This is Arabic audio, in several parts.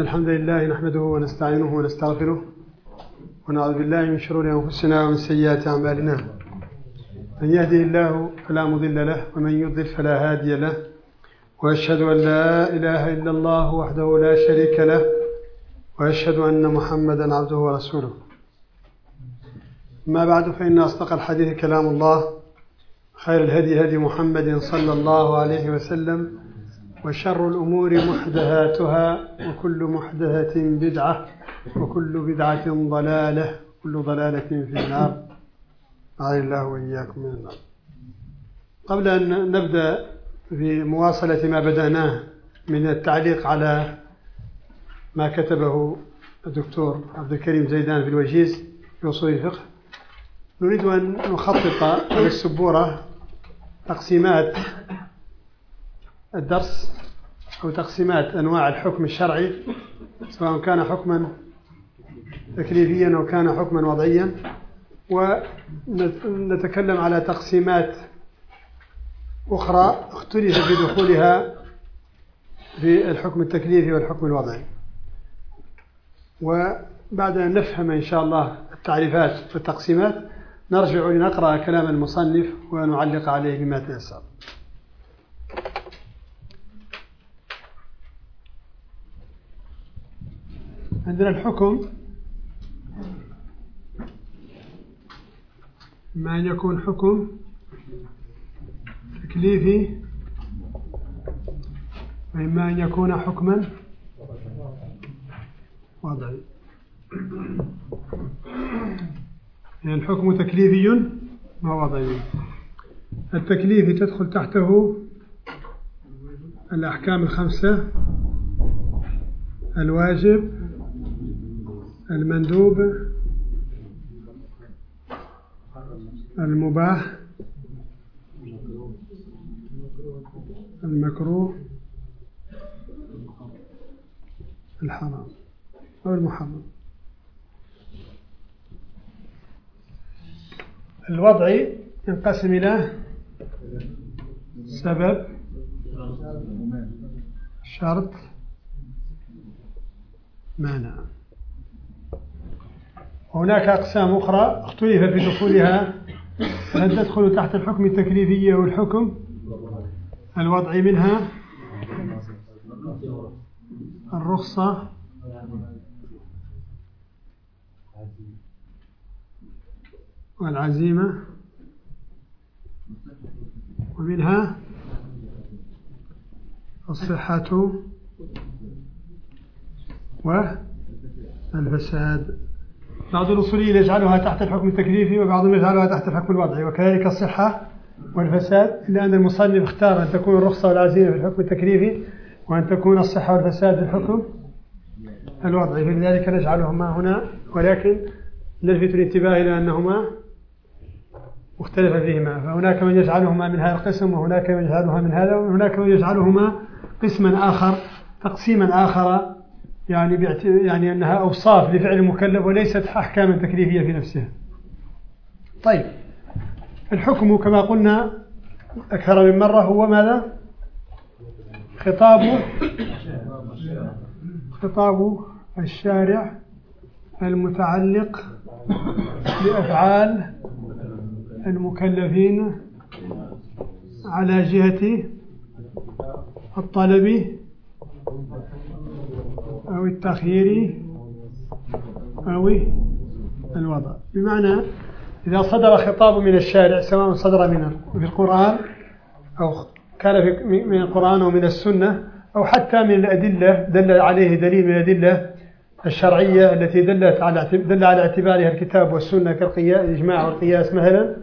الحمد لله نحمده ونستعينه ونستغفره ونعوذ بالله من شرور أنفسنا ومن سيئات أعمالنا. من يهده الله فلا مضل له ومن يضلل فلا هادي له. وأشهد أن لا إله إلا الله وحده لا شريك له. وأشهد أن محمدا عبده ورسوله. ما بعد فإن أصدق الحديث كلام الله خير الهدي هدي محمد صلى الله عليه وسلم وشر الأمور محدثاتها وكل محدثة بدعة وكل بدعة ضلالة كل ضلالة في النار. أعاذ الله وإياكم من النار. قبل أن نبدأ بمواصلة ما بدأناه من التعليق على ما كتبه الدكتور عبد الكريم زيدان في الوجيز في أصول الفقه نريد أن نخطط على السبورة تقسيمات الدرس أو تقسيمات أنواع الحكم الشرعي سواء كان حكما تكليفيا أو كان حكما وضعيا. ونتكلم على تقسيمات أخرى اختلف في دخولها في الحكم التكليفي والحكم الوضعي. وبعد أن نفهم إن شاء الله التعريفات والتقسيمات نرجع لنقرأ كلام المصنف ونعلق عليه بما تيسر. عندنا الحكم إما أن يكون حكم تكليفي وإما أن يكون حكما وضعي. يعني الحكم تكليفي ما وضعي. التكليفي تدخل تحته الأحكام الخمسة الواجب المندوب المباح المكروه الحرام أو المحرم. الوضعي ينقسم إلى سبب شرط مانع. هناك أقسام أخرى اختلف في دخولها. هل تدخل تحت الحكم التكليفي أو الحكم الوضعي منها؟ الرخصة. والعزيمة. ومنها الصحة والفساد. بعض الأصوليين يجعلها تحت الحكم التكليفي وبعضهم يجعلها تحت الحكم الوضعي. وكذلك الصحة والفساد إلا أن المصنف اختار أن تكون الرخصة والعزيمة في الحكم التكليفي وأن تكون الصحة والفساد في الحكم الوضعي. فلذلك نجعلهما هنا. ولكن نلفت الانتباه إلى أنهما مختلف فيهما. فهناك من يجعلهما من هذا القسم وهناك من يجعلها من هذا وهناك من يجعلهما قسما آخر تقسيما آخر يعني يعني أنها أوصاف لفعل المكلف وليست أحكاما تكليفية في نفسها. طيب الحكم كما قلنا أكثر من مرة هو ماذا؟ خطاب خطاب الشارع المتعلق بأفعال المكلفين على جهة الطلب أو التخيير أو الوضع. بمعنى إذا صدر خطاب من الشارع سواء صدر من القرآن أو كان من القرآن أو من السنة أو حتى من الأدلة دل عليه دليل من الأدلة الشرعية التي دلت على دل على اعتبارها الكتاب والسنة كالإجماع والقياس مثلا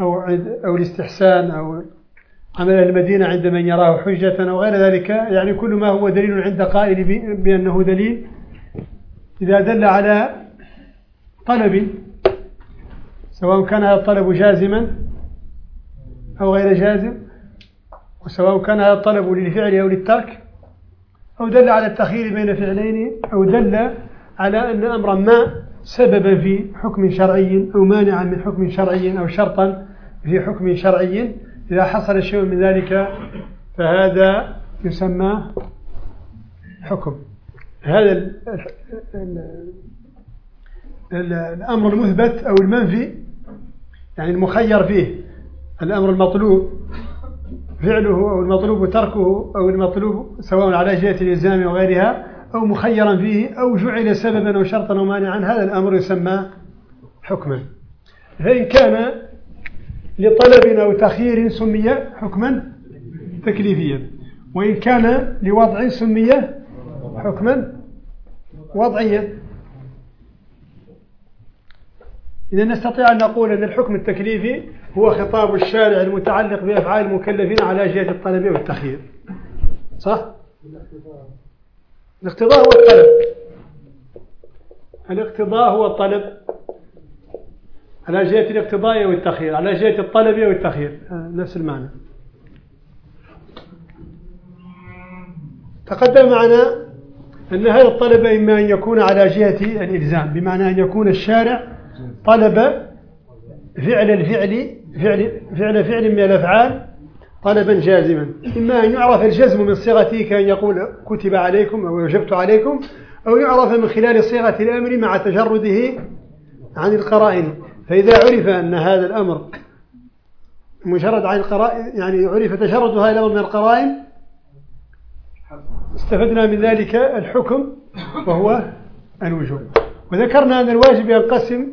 أو أو الاستحسان أو عمل المدينة عند من يراه حجة أو غير ذلك يعني كل ما هو دليل عند قائل بأنه دليل. إذا دل على طلب سواء كان هذا الطلب جازما أو غير جازم وسواء كان هذا الطلب للفعل أو للترك أو دل على التخيير بين فعلين أو دل على أن أمرا ما سببا في حكم شرعي أو مانعا من حكم شرعي أو شرطا في حكم شرعي. إذا حصل شيء من ذلك فهذا يسمى حكم. هذا الأمر المثبت أو المنفي يعني المخير فيه. الأمر المطلوب فعله أو المطلوب تركه أو المطلوب سواء على جهة الإلزام وغيرها أو مخيرا فيه أو جعل سببا أو شرطا أو مانعا هذا الأمر يسمى حكما. فإن كان لطلب أو تخيير سمي حكما تكليفيا. وإن كان لوضع سمي حكما وضعيا. إذا نستطيع أن نقول أن الحكم التكليفي هو خطاب الشارع المتعلق بأفعال المكلفين على جهة الطلب والتخيير صح؟ الاقتضاء هو الطلب. الاقتضاء هو الطلب. على جهة الاقتضاء والتخيير على جهة الطلب والتخيير نفس المعنى. تقدم معنا أن هذا الطلب إما أن يكون على جهة الإلزام بمعنى أن يكون الشارع طلب فعل الفعل فعل فعل فعل من الأفعال طلبا جازما. إما أن يعرف الجزم من صيغته كأن يقول كتب عليكم أو وجبت عليكم أو يعرف من خلال صيغة الأمر مع تجرده عن القرائن. فإذا عرف أن هذا الأمر مجرد عن القرائن يعني عرف تجرد هذا الأمر من القرائن استفدنا من ذلك الحكم وهو الوجوب. وذكرنا أن الواجب ينقسم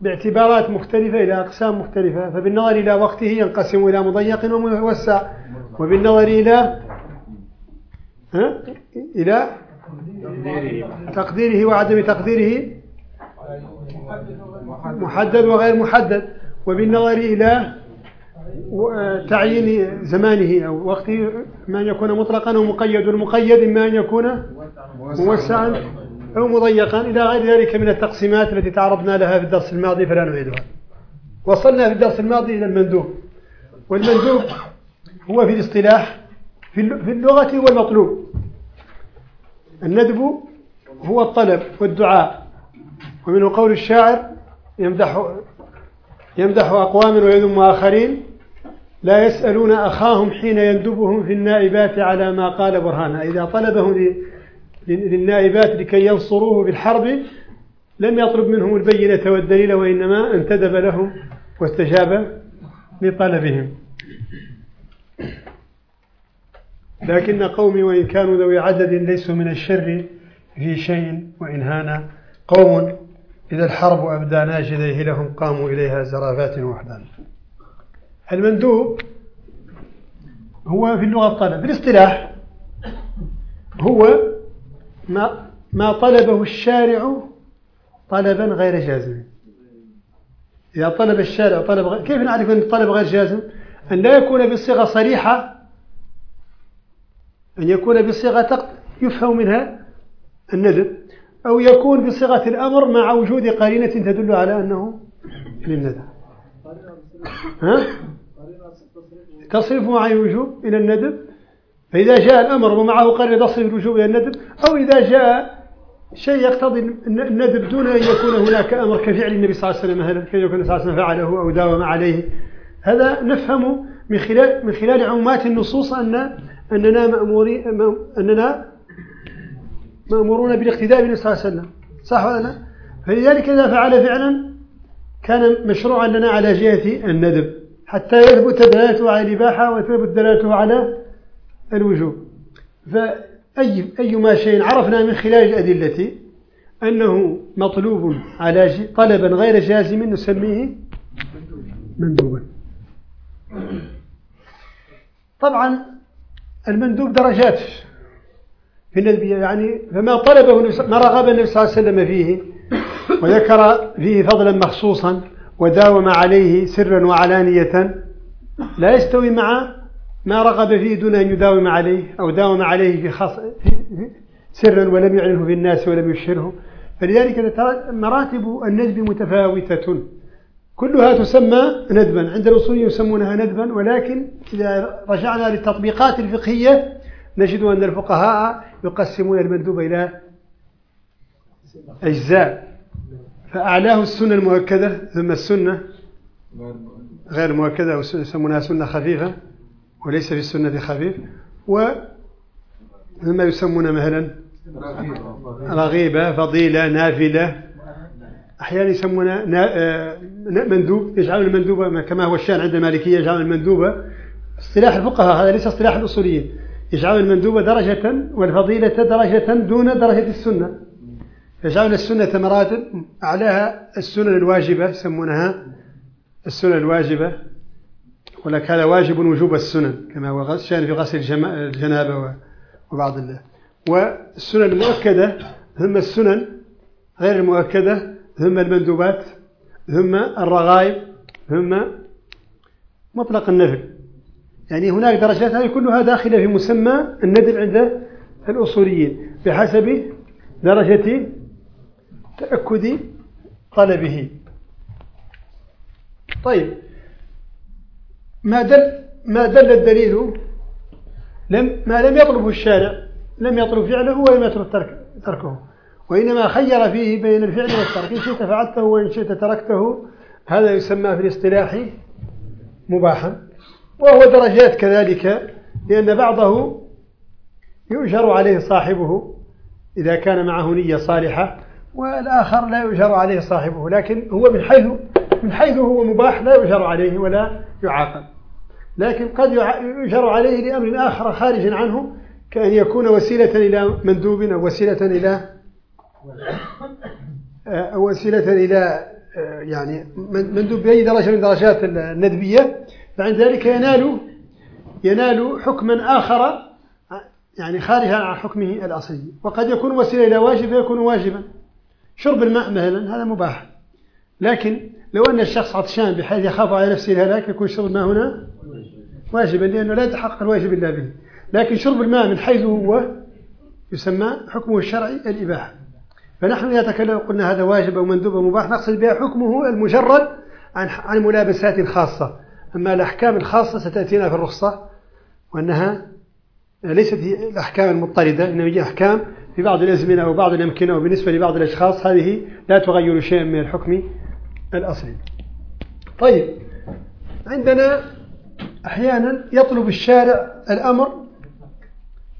باعتبارات مختلفة إلى أقسام مختلفة فبالنظر إلى وقته ينقسم إلى مضيق وموسع وبالنظر إلى ها؟ إلى تقديره وعدم تقديره. محدد وغير محدد وبالنظر إلى تعيين زمانه أو وقته إما أن يكون مطلقا أو مقيد. والمقيد إما أن يكون موسعا أو مضيقا إلى غير ذلك من التقسيمات التي تعرضنا لها في الدرس الماضي فلا نعيدها. وصلنا في الدرس الماضي إلى المندوب. والمندوب هو في الاصطلاح في اللغة هو المطلوب الندب هو الطلب والدعاء. ومنه قول الشاعر يمدح يمدح أقوام ويذم آخرين لا يسألون أخاهم حين يندبهم في النائبات على ما قال برهانا. إذا طلبهم للنائبات لكي ينصروه بالحرب لم يطلب منهم البينة والدليل وإنما انتدب لهم واستجاب لطلبهم. لكن قومي وإن كانوا ذوي عدد ليسوا من الشر في شيء وإن هان قوم إذا الحرب أبدى ناجذيه لهم قاموا إليها زرافات وحدان المندوب هو في اللغة الطلب بالاصطلاح هو ما ما طلبه الشارع طلبا غير جازم. إذا طلب الشارع طلب غير كيف نعرف أن الطلب غير جازم؟ أن لا يكون بصيغة صريحة أن يكون بصيغة يفهم منها الندب. أو يكون بصيغة الأمر مع وجود قرينة تدل على أنه للندب ها؟ تصرف مع الوجوب إلى الندب. فإذا جاء الأمر ومعه قرينة تصرف الوجوب إلى الندب أو إذا جاء شيء يقتضي الندب دون أن يكون هناك أمر كفعل النبي صلى الله عليه وسلم كي يكون النبي صلى الله عليه وسلم فعله أو داوم عليه. هذا نفهم من خلال من خلال عمات النصوص أن أننا مأمورين أننا مأمورون بالاقتداء بالنبي صلى الله عليه وسلم. صح ولا لا؟ فلذلك إذا فعل فعلا كان مشروعا لنا على جهة الندب حتى يثبت دلالته على الإباحة وتثبت دلالته على الوجوب. فأي أيما شيء عرفنا من خلال الأدلة أنه مطلوب على طلبا غير جازم نسميه مندوبا. طبعا المندوب درجات. في الندبية يعني فما طلبه ما رغب النبي صلى الله عليه وسلم فيه. وذكر فيه فضلا مخصوصا وداوم عليه سرا وعلانية. لا يستوي مع ما رغب فيه دون أن يداوم عليه أو داوم عليه في خاص سرا ولم يعلنه في الناس ولم يشهره. فلذلك مراتب الندب متفاوتة. كلها تسمى ندبا. عند الأصول يسمونها ندبا. ولكن إذا رجعنا للتطبيقات الفقهية نجد أن الفقهاء يقسمون المندوب إلى أجزاء. فأعلاه السنة المؤكدة ثم السنة غير مؤكدة أو يسمونها سنة خفيفة وليس في السنة خفيف و ثم يسمون مثلا رغيبة فضيلة نافلة. أحيانا يسمونها آه، مندوب يجعلون المندوبة كما هو الشأن عند المالكية يجعلون المندوبة اصطلاح الفقهاء هذا ليس اصطلاح الأصوليين. يجعلون المندوبة درجة والفضيلة درجة دون درجة السنة. يجعلون السنة مراتب أعلاها السنن الواجبة يسمونها السنن الواجبة. يقول لك هذا واجب وجوب السنن كما هو الشأن في غسل الجنابة وبعض الله والسنن المؤكدة ثم السنن غير المؤكدة ثم المندوبات ثم الرغائب ثم مطلق النفل. يعني هناك درجات هذه كلها داخلة في مسمى الندب عند الأصوليين بحسب درجة تأكد طلبه. طيب ما دل ما دل الدليل؟ لم ما لم يطلبه الشارع لم يطلب فعله ولم يترك ترك تركه. وإنما خير فيه بين الفعل والترك. إن شئت فعلته وإن شئت تركته هذا يسمى في الاصطلاح مباحا. وهو درجات كذلك لأن بعضه يؤجر عليه صاحبه إذا كان معه نية صالحة والآخر لا يؤجر عليه صاحبه لكن هو من حيث من حيث هو مباح لا يؤجر عليه ولا يعاقب. لكن قد يؤجر عليه لأمر آخر خارج عنه كأن يكون وسيلة إلى مندوب أو وسيلة إلى أو وسيلة إلى يعني مندوب بأي درجة من درجات الندبية فعند ذلك ينال ينال حكما آخر يعني خارجا عن حكمه الأصلي. وقد يكون وسيلة إلى واجب فيكون واجبا. شرب الماء مثلا هذا مباح. لكن لو أن الشخص عطشان بحيث يخاف على نفسه الهلاك يكون شرب الماء هنا واجبا لأنه لا يتحقق الواجب إلا به. لكن شرب الماء من حيث هو يسمى حكمه الشرعي الإباحة. فنحن إذا تكلم قلنا هذا واجب أو مندوب أو مباح نقصد بها حكمه المجرد عن عن ملابسات خاصة أما الأحكام الخاصة ستأتينا في الرخصة وأنها ليست الأحكام المضطردة إنما هي أحكام في بعض الأزمنة أو بعض الأمكنة وبالنسبة لبعض الأشخاص هذه لا تغير شيئا من الحكم الأصلي. طيب عندنا أحيانا يطلب الشارع الأمر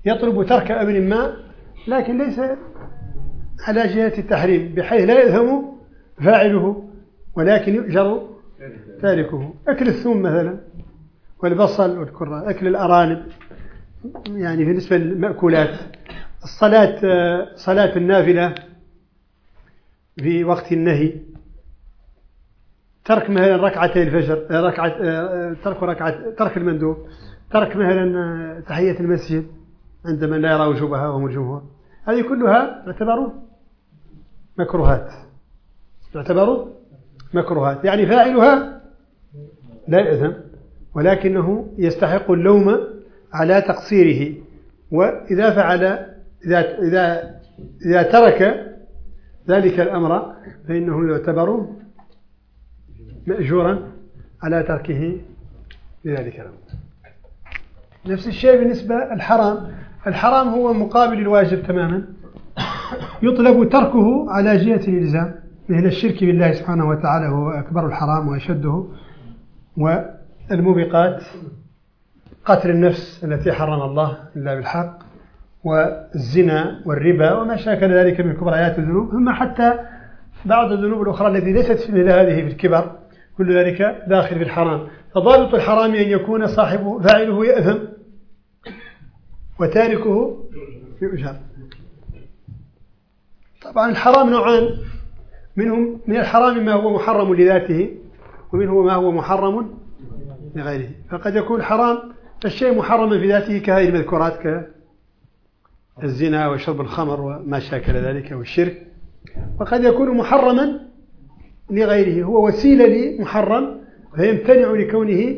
يطلب ترك أمر ما لكن ليس على جهة التحريم بحيث لا يلهم فاعله ولكن يؤجر تاركه. أكل الثوم مثلا والبصل والكرة أكل الأرانب. يعني بالنسبة للمأكولات الصلاة صلاة النافلة في وقت النهي. ترك مثلا ركعتي الفجر ركعة ترك ركعة ترك المندوب. ترك مثلا تحية المسجد عندما لا يرى وجوبها وهم الجمهور. هذه كلها تعتبر مكروهات. تعتبر مكروهات يعني فاعلها لا يأثم ولكنه يستحق اللوم على تقصيره. وإذا فعل إذا إذا إذا ترك ذلك الأمر فإنه يعتبر مأجورا على تركه لذلك الأمر. نفس الشيء بالنسبة الحرام. الحرام هو مقابل الواجب تماما. يطلب تركه على جهة الإلزام. مثل الشرك بالله سبحانه وتعالى هو أكبر الحرام وأشده. والموبقات قتل النفس التي حرم الله إلا بالحق والزنا والربا وما شاكل ذلك من كبريات الذنوب. ثم حتى بعض الذنوب الأخرى التي ليست مثل هذه في الكبر كل ذلك داخل في الحرام. فضابط الحرام أن يكون صاحبه فاعله يأثم وتاركه يؤجر. طبعا الحرام نوعان. منهم من الحرام ما هو محرم لذاته ومنه ما هو محرم لغيره. فقد يكون حرام الشيء محرما في ذاته كهذه المذكورات كالزنا وشرب الخمر وما شاكل ذلك والشرك. وقد يكون محرما لغيره هو وسيلة لمحرم فيمتنع لكونه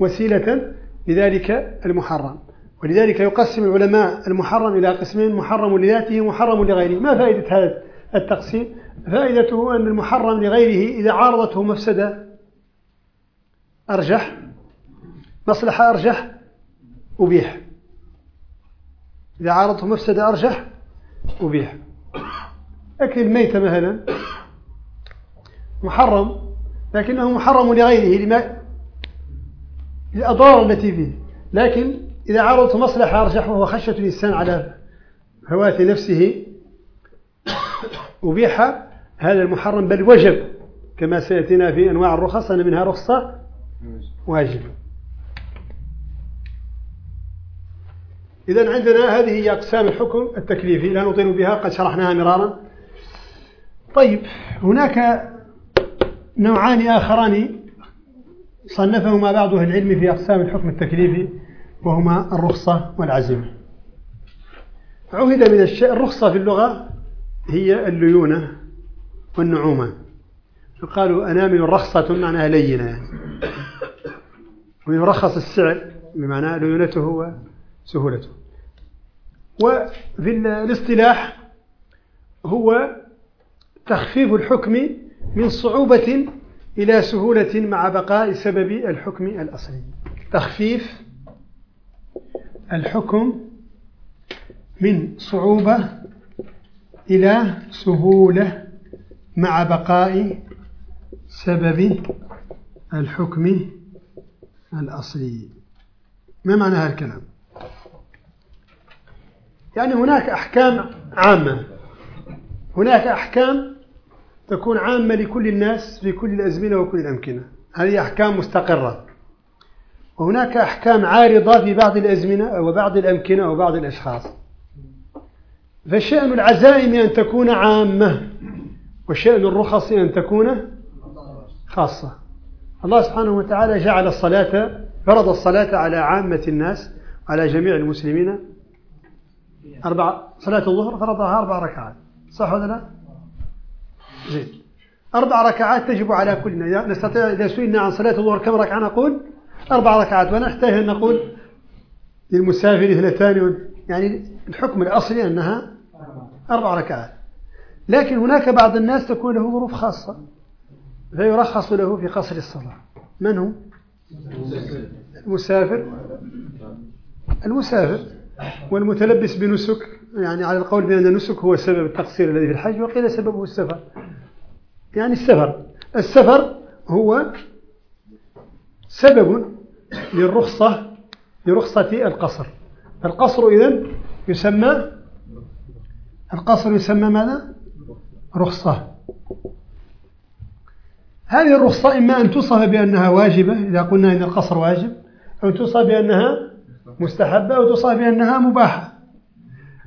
وسيلة لذلك المحرم. ولذلك يقسم العلماء المحرم إلى قسمين محرم لذاته ومحرم لغيره. ما فائدة هذا التقسيم؟ فائدته أن المحرم لغيره إذا عارضته مفسدة. أرجح. مصلحة أرجح. أبيح. إذا عارضته مفسدة أرجح. أبيح. أكل الميتة مثلا. محرم. لكنه محرم لغيره لما؟ الأضرار التي فيه. لكن إذا عرضت مصلحة أرجح وهو خشية الإنسان على هوات نفسه. أبيح. هذا المحرم بل وجب كما سيأتينا في أنواع الرخص أن منها رخصة واجب إذا عندنا هذه هي أقسام الحكم التكليفي لا نطيل بها قد شرحناها مرارا. طيب هناك نوعان آخران صنفهما بعض أهل العلم في أقسام الحكم التكليفي وهما الرخصة والعزيمة. عهد من الشيء الرخصة في اللغة هي الليونة. والنعومة. فقالوا أنامل الرخصة معناها لينة يعني ويرخص السعر بمعنى ليونته وسهولته. وفي الاصطلاح هو تخفيف الحكم من صعوبة إلى سهولة مع بقاء سبب الحكم الأصلي. تخفيف الحكم من صعوبة إلى سهولة مع بقاء سبب الحكم الأصلي. ما معنى هذا الكلام؟ يعني هناك أحكام عامة. هناك أحكام تكون عامة لكل الناس في كل الأزمنة وكل الأمكنة. هذه أحكام مستقرة. وهناك أحكام عارضة في بعض الأزمنة وبعض الأمكنة وبعض الأشخاص. فشأن العزائم أن تكون عامة. وشأن الرخص أن تكون خاصة. الله سبحانه وتعالى جعل الصلاة فرض الصلاة على عامة الناس على جميع المسلمين. أربع صلاة الظهر فرضها أربع ركعات. صح ولا لا؟ زين. أربع ركعات تجب على كلنا. نستطيع إذا سئلنا عن صلاة الظهر كم ركعة نقول أربع ركعات. ونحتاج أن نقول للمسافر اثنتان يعني الحكم الأصلي أنها أربع ركعات. لكن هناك بعض الناس تكون له ظروف خاصة فيرخص له في قصر الصلاة. من هو؟ المسافر. المسافر. والمتلبس بنسك يعني على القول بأن النسك هو سبب التقصير الذي في الحج وقيل سببه السفر. يعني السفر. السفر هو سبب للرخصة لرخصة القصر. القصر إذن يسمى القصر يسمى ماذا؟ رخصة. هذه الرخصة إما أن توصف بأنها واجبة إذا قلنا أن القصر واجب أو توصف بأنها مستحبة أو توصف بأنها مباحة.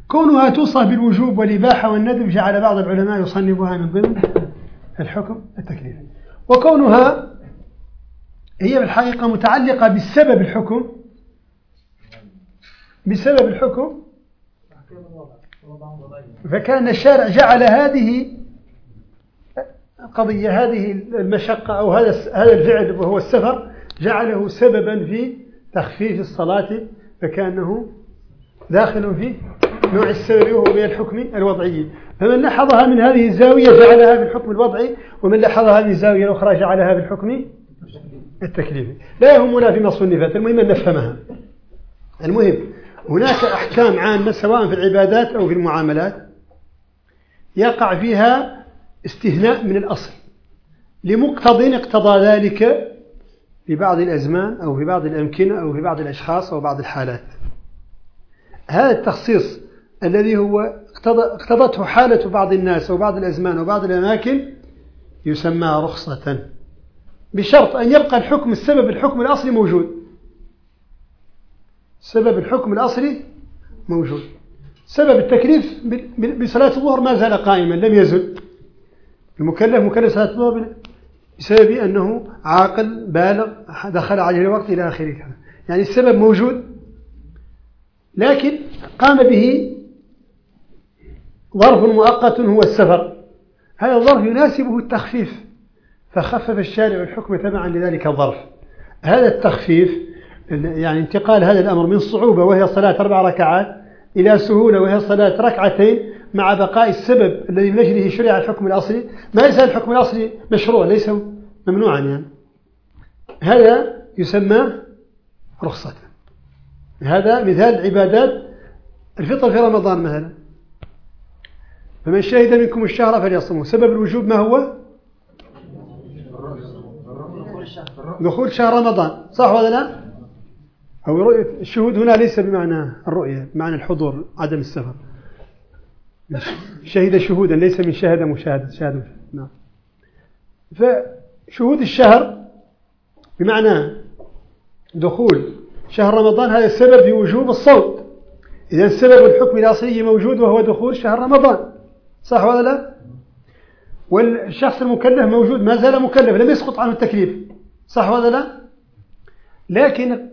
كونها توصف بالوجوب والإباحة والندب جعل بعض العلماء يصنفها من ضمن الحكم التكليفي وكونها هي بالحقيقة متعلقة بسبب الحكم بسبب الحكم فكان الشارع جعل هذه قضية هذه المشقة أو هذا هذا الفعل وهو السفر جعله سببا في تخفيف الصلاة فكأنه داخل في نوع السبب وهو من الحكم الوضعي. فمن لاحظها من هذه الزاوية جعلها بالحكم الوضعي ومن لاحظها من الزاوية الأخرى جعلها بالحكم التكليفي. لا يهمنا فيما صنفت المهم أن نفهمها. المهم هناك أحكام عامة سواء في العبادات أو في المعاملات يقع فيها استثناء من الأصل لمقتضى اقتضى ذلك في بعض الأزمان أو في بعض الأمكنة أو في بعض الأشخاص أو بعض الحالات. هذا التخصيص الذي هو اقتضته حالة بعض الناس وبعض الأزمان وبعض الأماكن يسمى رخصة بشرط أن يبقى الحكم السبب الحكم الأصلي موجود. سبب الحكم الأصلي موجود. سبب التكليف بصلاة الظهر ما زال قائما لم يزل. المكلف مكلف صلاة الظهر بسبب أنه عاقل بالغ دخل عليه الوقت إلى آخره. يعني السبب موجود لكن قام به ظرف مؤقت هو السفر. هذا الظرف يناسبه التخفيف فخفف الشارع الحكم تبعا لذلك الظرف. هذا التخفيف يعني انتقال هذا الأمر من صعوبة وهي صلاة أربع ركعات إلى سهولة وهي صلاة ركعتين مع بقاء السبب الذي من أجله شرع الحكم الأصلي. ما ليس الحكم الأصلي مشروع ليس ممنوعا يعني. هذا يسمى رخصة. هذا مثال عبادات الفطر في رمضان مثلا. فمن شهد منكم الشهر فليصمه سبب الوجوب ما هو؟ دخول شهر رمضان. صح ولا لا؟ أو رؤية الشهود هنا ليس بمعنى الرؤية بمعنى الحضور عدم السفر. شهد شهودا ليس من شهد مشاهدة شهد نعم. فشهود الشهر بمعنى دخول شهر رمضان هذا السبب في وجوب الصوم إذا السبب الحكم الأصلي موجود وهو دخول شهر رمضان. صح ولا لا؟ والشخص المكلف موجود ما زال مكلف لم يسقط عنه التكليف. صح ولا لا؟ لكن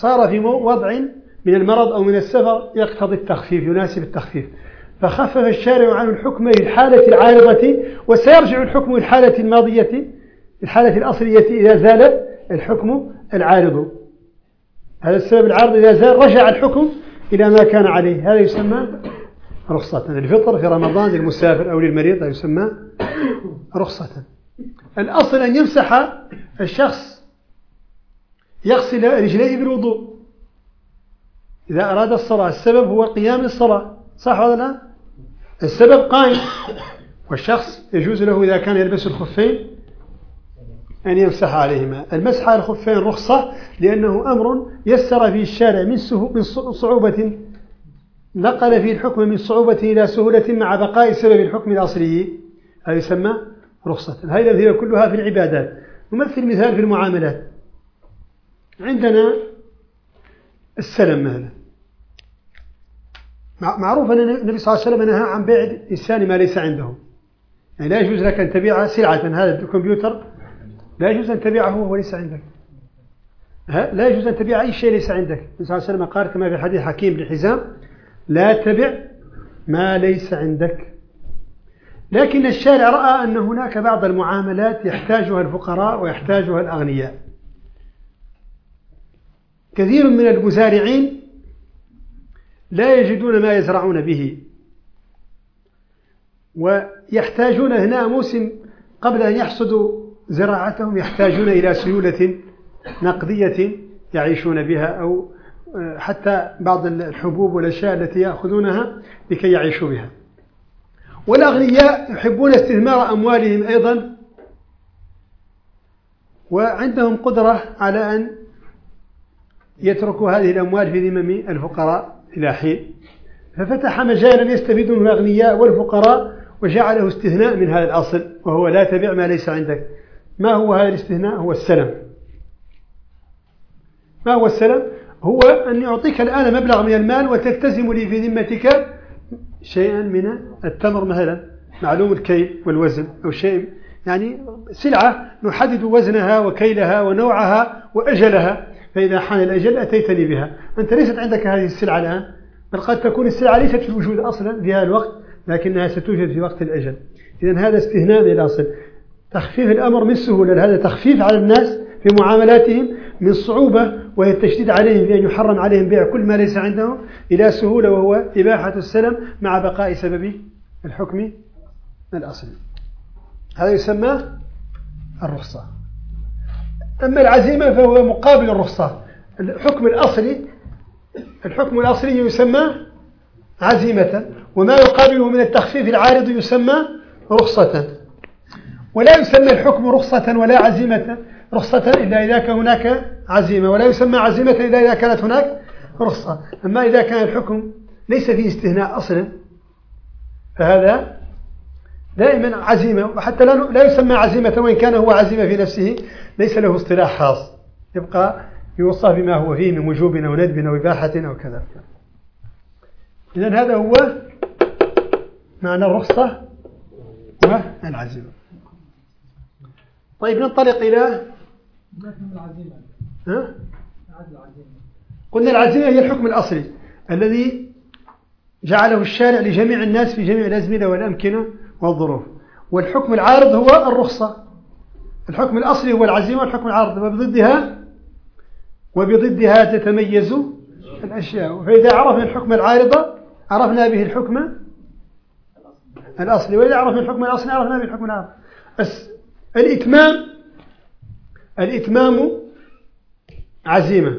صار في وضع من المرض أو من السفر يقتضي التخفيف يناسب التخفيف. فخفف الشارع عن الحكم للحالة العارضة وسيرجع الحكم للحالة الماضية الحالة الأصلية إذا زال الحكم العارض. هذا السبب العارض إذا زال رجع الحكم إلى ما كان عليه. هذا يسمى رخصة. الفطر في رمضان للمسافر أو للمريض يسمى رخصة. الأصل أن يمسح الشخص يغسل رجليه بالوضوء إذا أراد الصلاة السبب هو القيام للصلاة صح ولا لا؟ السبب قائم. والشخص يجوز له إذا كان يلبس الخفين أن يمسح عليهما. المسح على الخفين رخصة لأنه أمر يسر فيه الشارع من, من صعوبة. نقل فيه الحكم من صعوبة إلى سهولة مع بقاء سبب الحكم الأصلي. هذا يسمى رخصة. هذه الأمثلة كلها في العبادات. نمثل مثال في المعاملات. عندنا السلم مثلا. معروف أن النبي صلى الله عليه وسلم نهى عن بيع الإنسان ما ليس عنده. يعني لا يجوز لك أن تبيع سلعة هذا الكمبيوتر. لا يجوز أن تبيعه وهو ليس عندك. لا يجوز أن تبيع أي شيء ليس عندك. النبي صلى الله عليه وسلم قال كما في حديث حكيم بن حزام لا تبع ما ليس عندك. لكن الشارع رأى أن هناك بعض المعاملات يحتاجها الفقراء ويحتاجها الأغنياء. كثير من المزارعين لا يجدون ما يزرعون به. ويحتاجون هنا موسم قبل أن يحصدوا زراعتهم يحتاجون إلى سيولة نقدية يعيشون بها أو آه، حتى بعض الحبوب والأشياء التي يأخذونها لكي يعيشوا بها. والأغنياء يحبون استثمار أموالهم أيضا وعندهم قدرة على أن يتركوا هذه الأموال في ذمم الفقراء إلى حين. ففتح مجالا يستفيد منه الأغنياء والفقراء وجعله استثناء من هذا الأصل وهو لا تبع ما ليس عندك. ما هو هذا الاستثناء؟ هو السلم. ما هو السلم؟ هو أن يعطيك الآن مبلغ من المال وتلتزم لي في ذمتك شيئا من التمر مثلا معلوم الكيل والوزن أو شيء. يعني سلعة نحدد وزنها وكيلها ونوعها وأجلها. فإذا حان الأجل أتيتني بها. أنت ليست عندك هذه السلعة الآن بل قد تكون السلعة ليست في الوجود أصلا في هذا الوقت لكنها ستوجد في وقت الأجل. إذا هذا استثناء للأصل تخفيف الأمر من سهولة هذا تخفيف على الناس في معاملاتهم من صعوبة وهي التشديد عليهم بأن يحرم عليهم بيع كل ما ليس عندهم إلى سهولة وهو إباحة السلم مع بقاء سبب الحكم الأصلي. هذا يسمى الرخصة. أما العزيمة فهو مقابل الرخصة. الحكم الأصلي الحكم الأصلي يسمى عزيمة وما يقابله من التخفيف العارض يسمى رخصة. ولا يسمى الحكم رخصة ولا عزيمة رخصة إلا إذا كان هناك عزيمة ولا يسمى عزيمة إلا إذا كانت هناك رخصة. أما إذا كان الحكم ليس فيه استثناء أصلا فهذا دائما عزيمة وحتى لا, لا يسمى عزيمة وإن كان هو عزيمة في نفسه ليس له اصطلاح خاص. يبقى يوصف بما هو فيه من وجوب أو ندب أو إباحة أو كذا. إذا هذا هو معنى الرخصة والعزيمة. طيب ننطلق إلى ها؟ قلنا العزيمة هي الحكم الأصلي الذي جعله الشارع لجميع الناس في جميع الأزمنة والأمكنة. والظروف. والحكم العارض هو الرخصة. الحكم الأصلي هو العزيمة والحكم العارض وبضدها وبضدها تتميز الأشياء. فإذا عرفنا الحكم العارضة عرفنا به الحكم الأصلي. وإذا عرفنا الحكم الأصلي عرفنا به الحكم العارض. الإتمام الإتمام عزيمة.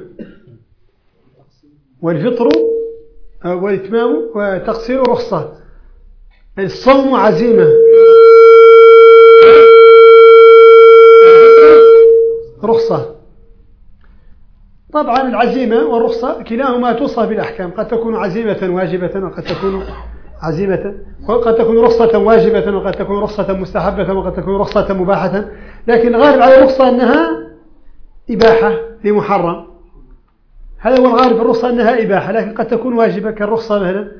والفطر والإتمام وتقصير رخصة. الصوم عزيمة. رخصة. طبعا العزيمة والرخصة كلاهما توصى بالأحكام. قد تكون عزيمة واجبة وقد تكون عزيمة وقد تكون رخصة واجبة وقد تكون رخصة مستحبة وقد تكون رخصة مباحة. لكن الغالب على الرخصة أنها إباحة لمحرم. هذا هو الغالب. الرخصة أنها إباحة لكن قد تكون واجبة كالرخصة مثلا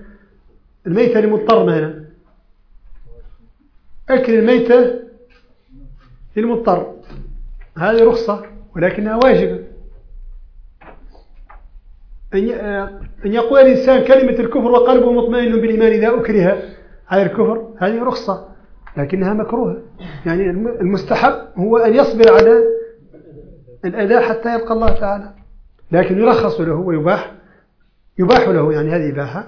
الميتة لمضطر مثلا. أكل الميتة للمضطر. هذه رخصة ولكنها واجبة. أن يقول الإنسان كلمة الكفر وقلبه مطمئن بالإيمان إذا أكره على الكفر هذه رخصة لكنها مكروهة. يعني المستحب هو أن يصبر على الأذى حتى يلقى الله تعالى. لكن يرخص له ويباح يباح له يعني هذه إباحة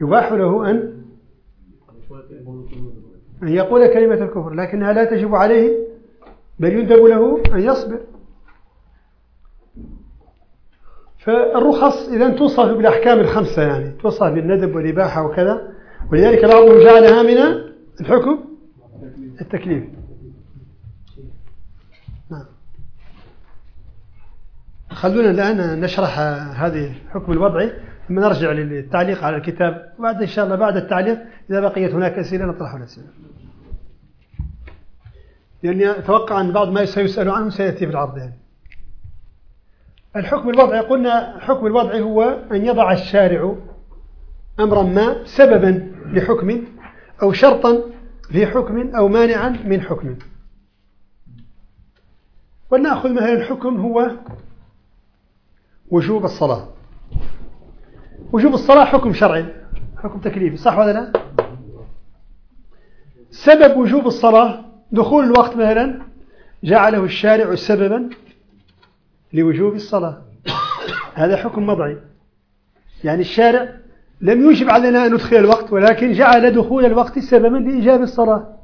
يباح له أن أن يقول كلمة الكفر لكنها لا تجب عليه بل يندب له أن يصبر. فالرخص إذا توصف بالأحكام الخمسة يعني توصف بالندب والإباحة وكذا ولذلك بعضهم جعلها من الحكم التكليف. نعم. خلونا الآن نشرح هذه الحكم الوضعي ثم نرجع للتعليق على الكتاب وبعد إن شاء الله بعد التعليق إذا بقيت هناك أسئلة نطرح الأسئلة لأني أتوقع أن بعض ما سيسأل عنه سيأتي في العرض يعني. الحكم الوضعي قلنا الحكم الوضعي هو أن يضع الشارع أمرا ما سببا لحكم أو شرطا في حكم أو مانعا من حكم. ولنأخذ مثلا الحكم هو وجوب الصلاة. وجوب الصلاة حكم شرعي حكم تكليفي صح ولا لا؟ سبب وجوب الصلاة دخول الوقت مثلا جعله الشارع سببا لوجوب الصلاة. هذا حكم وضعي يعني الشارع لم يوجب علينا أن ندخل الوقت ولكن جعل دخول الوقت سببا لإيجاب الصلاة.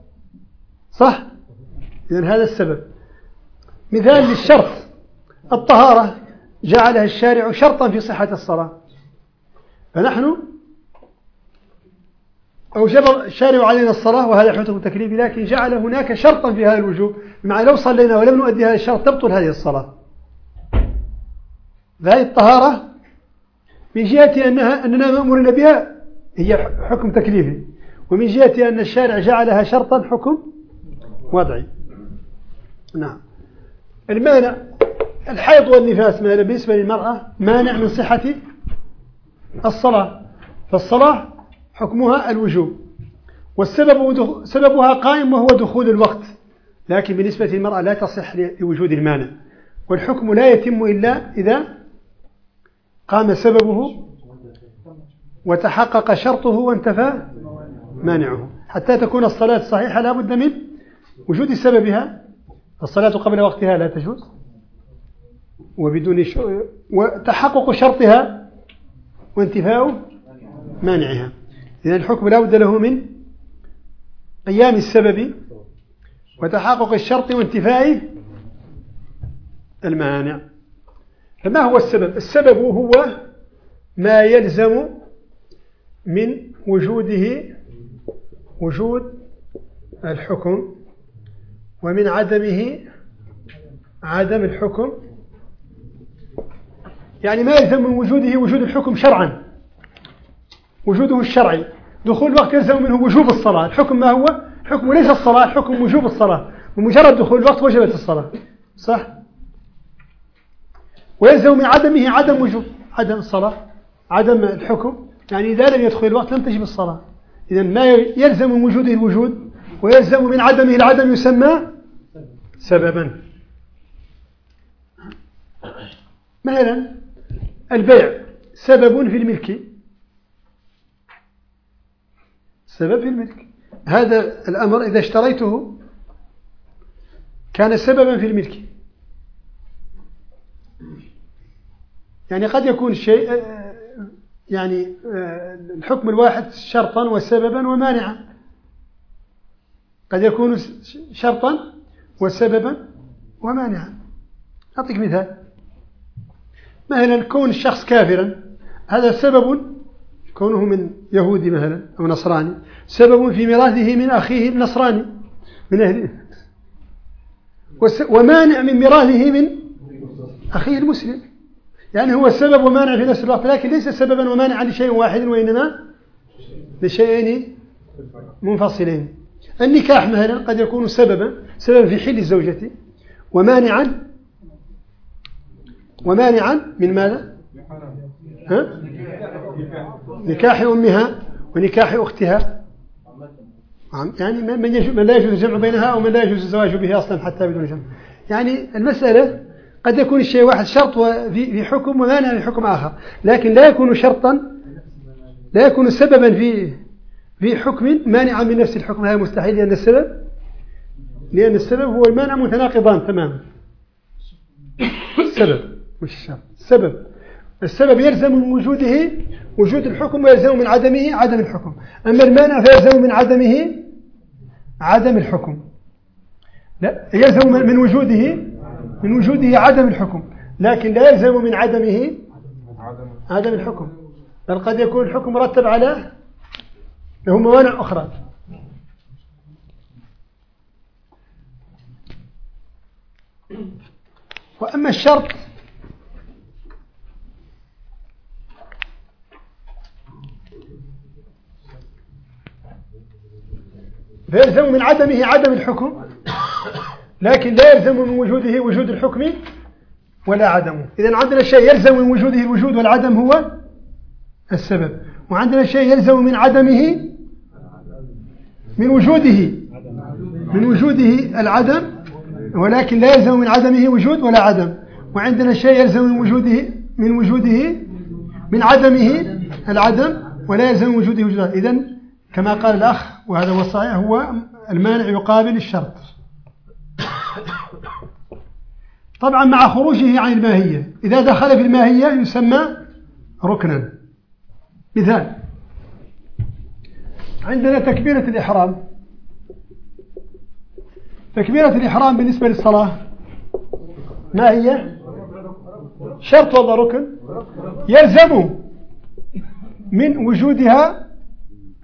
صح؟ إذن هذا السبب. مثال للشرط. الطهارة جعلها الشارع شرطا في صحة الصلاة. فنحن أوجب الشارع علينا الصلاة وهذا حكم تكليفي لكن جعل هناك شرطا في هذا الوجوب. مع لو صلينا ولم نؤدي هذا الشرط تبطل هذه الصلاة. فهذه الطهارة من جهة أنها أننا مأمورين بها هي حكم تكليفي ومن جهة أن الشارع جعلها شرطا حكم وضعي. نعم. المانع الحيض والنفاس بالنسبة للمرأة مانع من صحة الصلاة. فالصلاة حكمها الوجوب. والسبب سببها قائم وهو دخول الوقت. لكن بالنسبة للمرأة لا تصح لوجود المانع. والحكم لا يتم إلا إذا قام سببه وتحقق شرطه وانتفى مانعه. حتى تكون الصلاة صحيحة لا بد من وجود سببها. الصلاة قبل وقتها لا تجوز. وبدون وتحقق شرطها وانتفاء مانعها. إذن الحكم لا بد له من قيام السبب وتحقق الشرط وانتفاء المانع. فما هو السبب؟ السبب هو ما يلزم من وجوده وجود الحكم ومن عدمه عدم الحكم يعني ما يلزم من وجوده وجود الحكم شرعا. وجوده الشرعي. دخول الوقت يلزم منه وجوب الصلاة. الحكم ما هو؟ حكم ليس الصلاة حكم وجوب الصلاة. بمجرد دخول الوقت وجبت الصلاة. صح؟ ويلزم من عدمه عدم وجوب عدم الصلاة عدم الحكم. يعني إذا لم يدخل الوقت لم تجب الصلاة. إذا ما يلزم من وجوده الوجود ويلزم من عدمه العدم يسمى سببا. مثلا البيع سبب في الملك. سبب في الملك. هذا الأمر إذا اشتريته كان سببا في الملك. يعني قد يكون الشيء يعني الحكم الواحد شرطا وسببا ومانعا. قد يكون شرطا وسببا ومانعا. أعطيك مثال. مثلا كون الشخص كافرا؟ هذا سبب كونه من يهودي مثلا أو نصراني. سبب في ميراثه من أخيه النصراني. من أهله ومانع من ميراثه من أخيه المسلم. يعني هو سبب ومانع في نفس الوقت لكن ليس سببا ومانعا لشيء واحد وإنما لشيئين منفصلين. النكاح مثلا قد يكون سببا سببا في حل الزوجة ومانعا ومانعا من ماذا؟ ها؟ نكاح أمها ونكاح أختها. نعم. يعني من, لا يجوز الجمع بينها أو من لا يجوز الزواج به أصلا حتى بدون جمع. يعني المسألة قد يكون الشيء واحد شرط في حكم ومانع في حكم آخر لكن لا يكون شرطا لا يكون سببا في في حكم مانعا من نفس الحكم. هذا مستحيل لأن السبب لأن السبب هو المانع متناقضان تماما. السبب مش الشرط السبب السبب يلزم من وجوده وجود الحكم ويلزم من عدمه عدم الحكم. أما المانع فيلزم من عدمه عدم الحكم. لا يلزم من وجوده من وجوده عدم الحكم. لكن لا يلزم من عدمه عدم الحكم. بل قد يكون الحكم مرتب على له موانع أخرى. وأما الشرط فيلزم من عدمه عدم الحكم. لكن لا يلزم من وجوده وجود الحكم ولا عدمه. إذا عندنا شيء يلزم من وجوده الوجود والعدم هو السبب. وعندنا شيء يلزم من عدمه من وجوده. من وجوده العدم. ولكن لا يلزم من عدمه وجود ولا عدم. وعندنا شيء يلزم من وجوده من وجوده من عدمه العدم. ولا يلزم وجوده وجود. إذا كما قال الأخ وهذا هو الصحيح هو المانع يقابل الشرط. طبعا مع خروجه عن الماهية. إذا دخل في الماهية يسمى ركنا. مثال. عندنا تكبيرة الإحرام. تكبيرة الإحرام بالنسبة للصلاة ما هي؟ شرط ولا ركن؟ يلزم من وجودها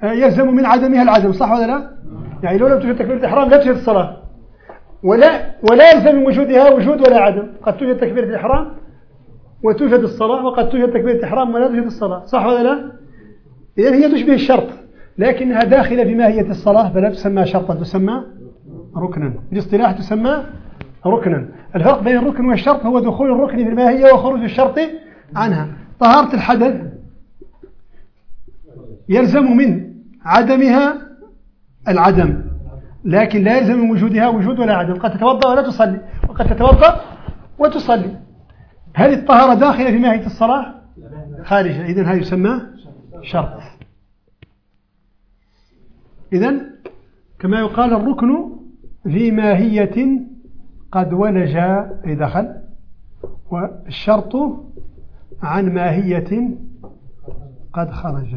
يلزم من عدمها العدم صح ولا لا؟ يعني لو لم توجد تكبيرة الإحرام لا توجد الصلاة. ولا ولا يلزم من وجودها وجود ولا عدم. قد توجد تكبيرة الإحرام وتوجد الصلاة وقد توجد تكبيرة الإحرام ولا توجد الصلاة. صح ولا لا؟ إذن هي تشبه الشرط لكنها داخلة في ماهية الصلاة فلا تسمى شرطا تسمى ركنا. بالاصطلاح تسمى ركنا. الفرق بين الركن والشرط هو دخول الركن في الماهية وخروج الشرط عنها. طهارة الحدث يلزم من عدمها العدم. لكن لا يلزم من وجودها وجود ولا عدم. قد تتوضأ ولا تصلي. وقد تتوضأ وتصلي. هل الطهارة داخلة في ماهية الصلاة؟ خارجة. إذن هذا يسمى شرط. إذن كما يقال الركن في ماهية قد ولج أي دخل والشرط عن ماهية قد خرج.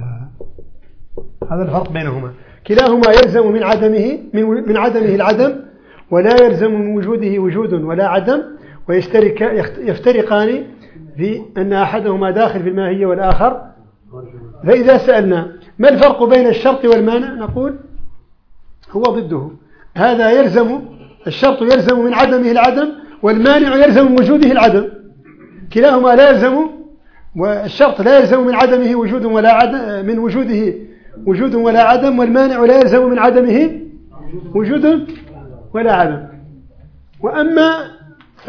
هذا الفرق بينهما. كلاهما يلزم من عدمه من, من عدمه العدم ولا يلزم من وجوده وجود ولا عدم ويشترك يفترقان في أن أحدهما داخل في الماهية والآخر. فإذا سألنا ما الفرق بين الشرط والمانع؟ نقول هو ضده. هذا يلزم الشرط يلزم من عدمه العدم والمانع يلزم من وجوده العدم. كلاهما لا يلزم والشرط لا يلزم من عدمه وجود ولا عدم من وجوده وجود ولا عدم والمانع لا يلزم من عدمه؟ وجود ولا عدم. وأما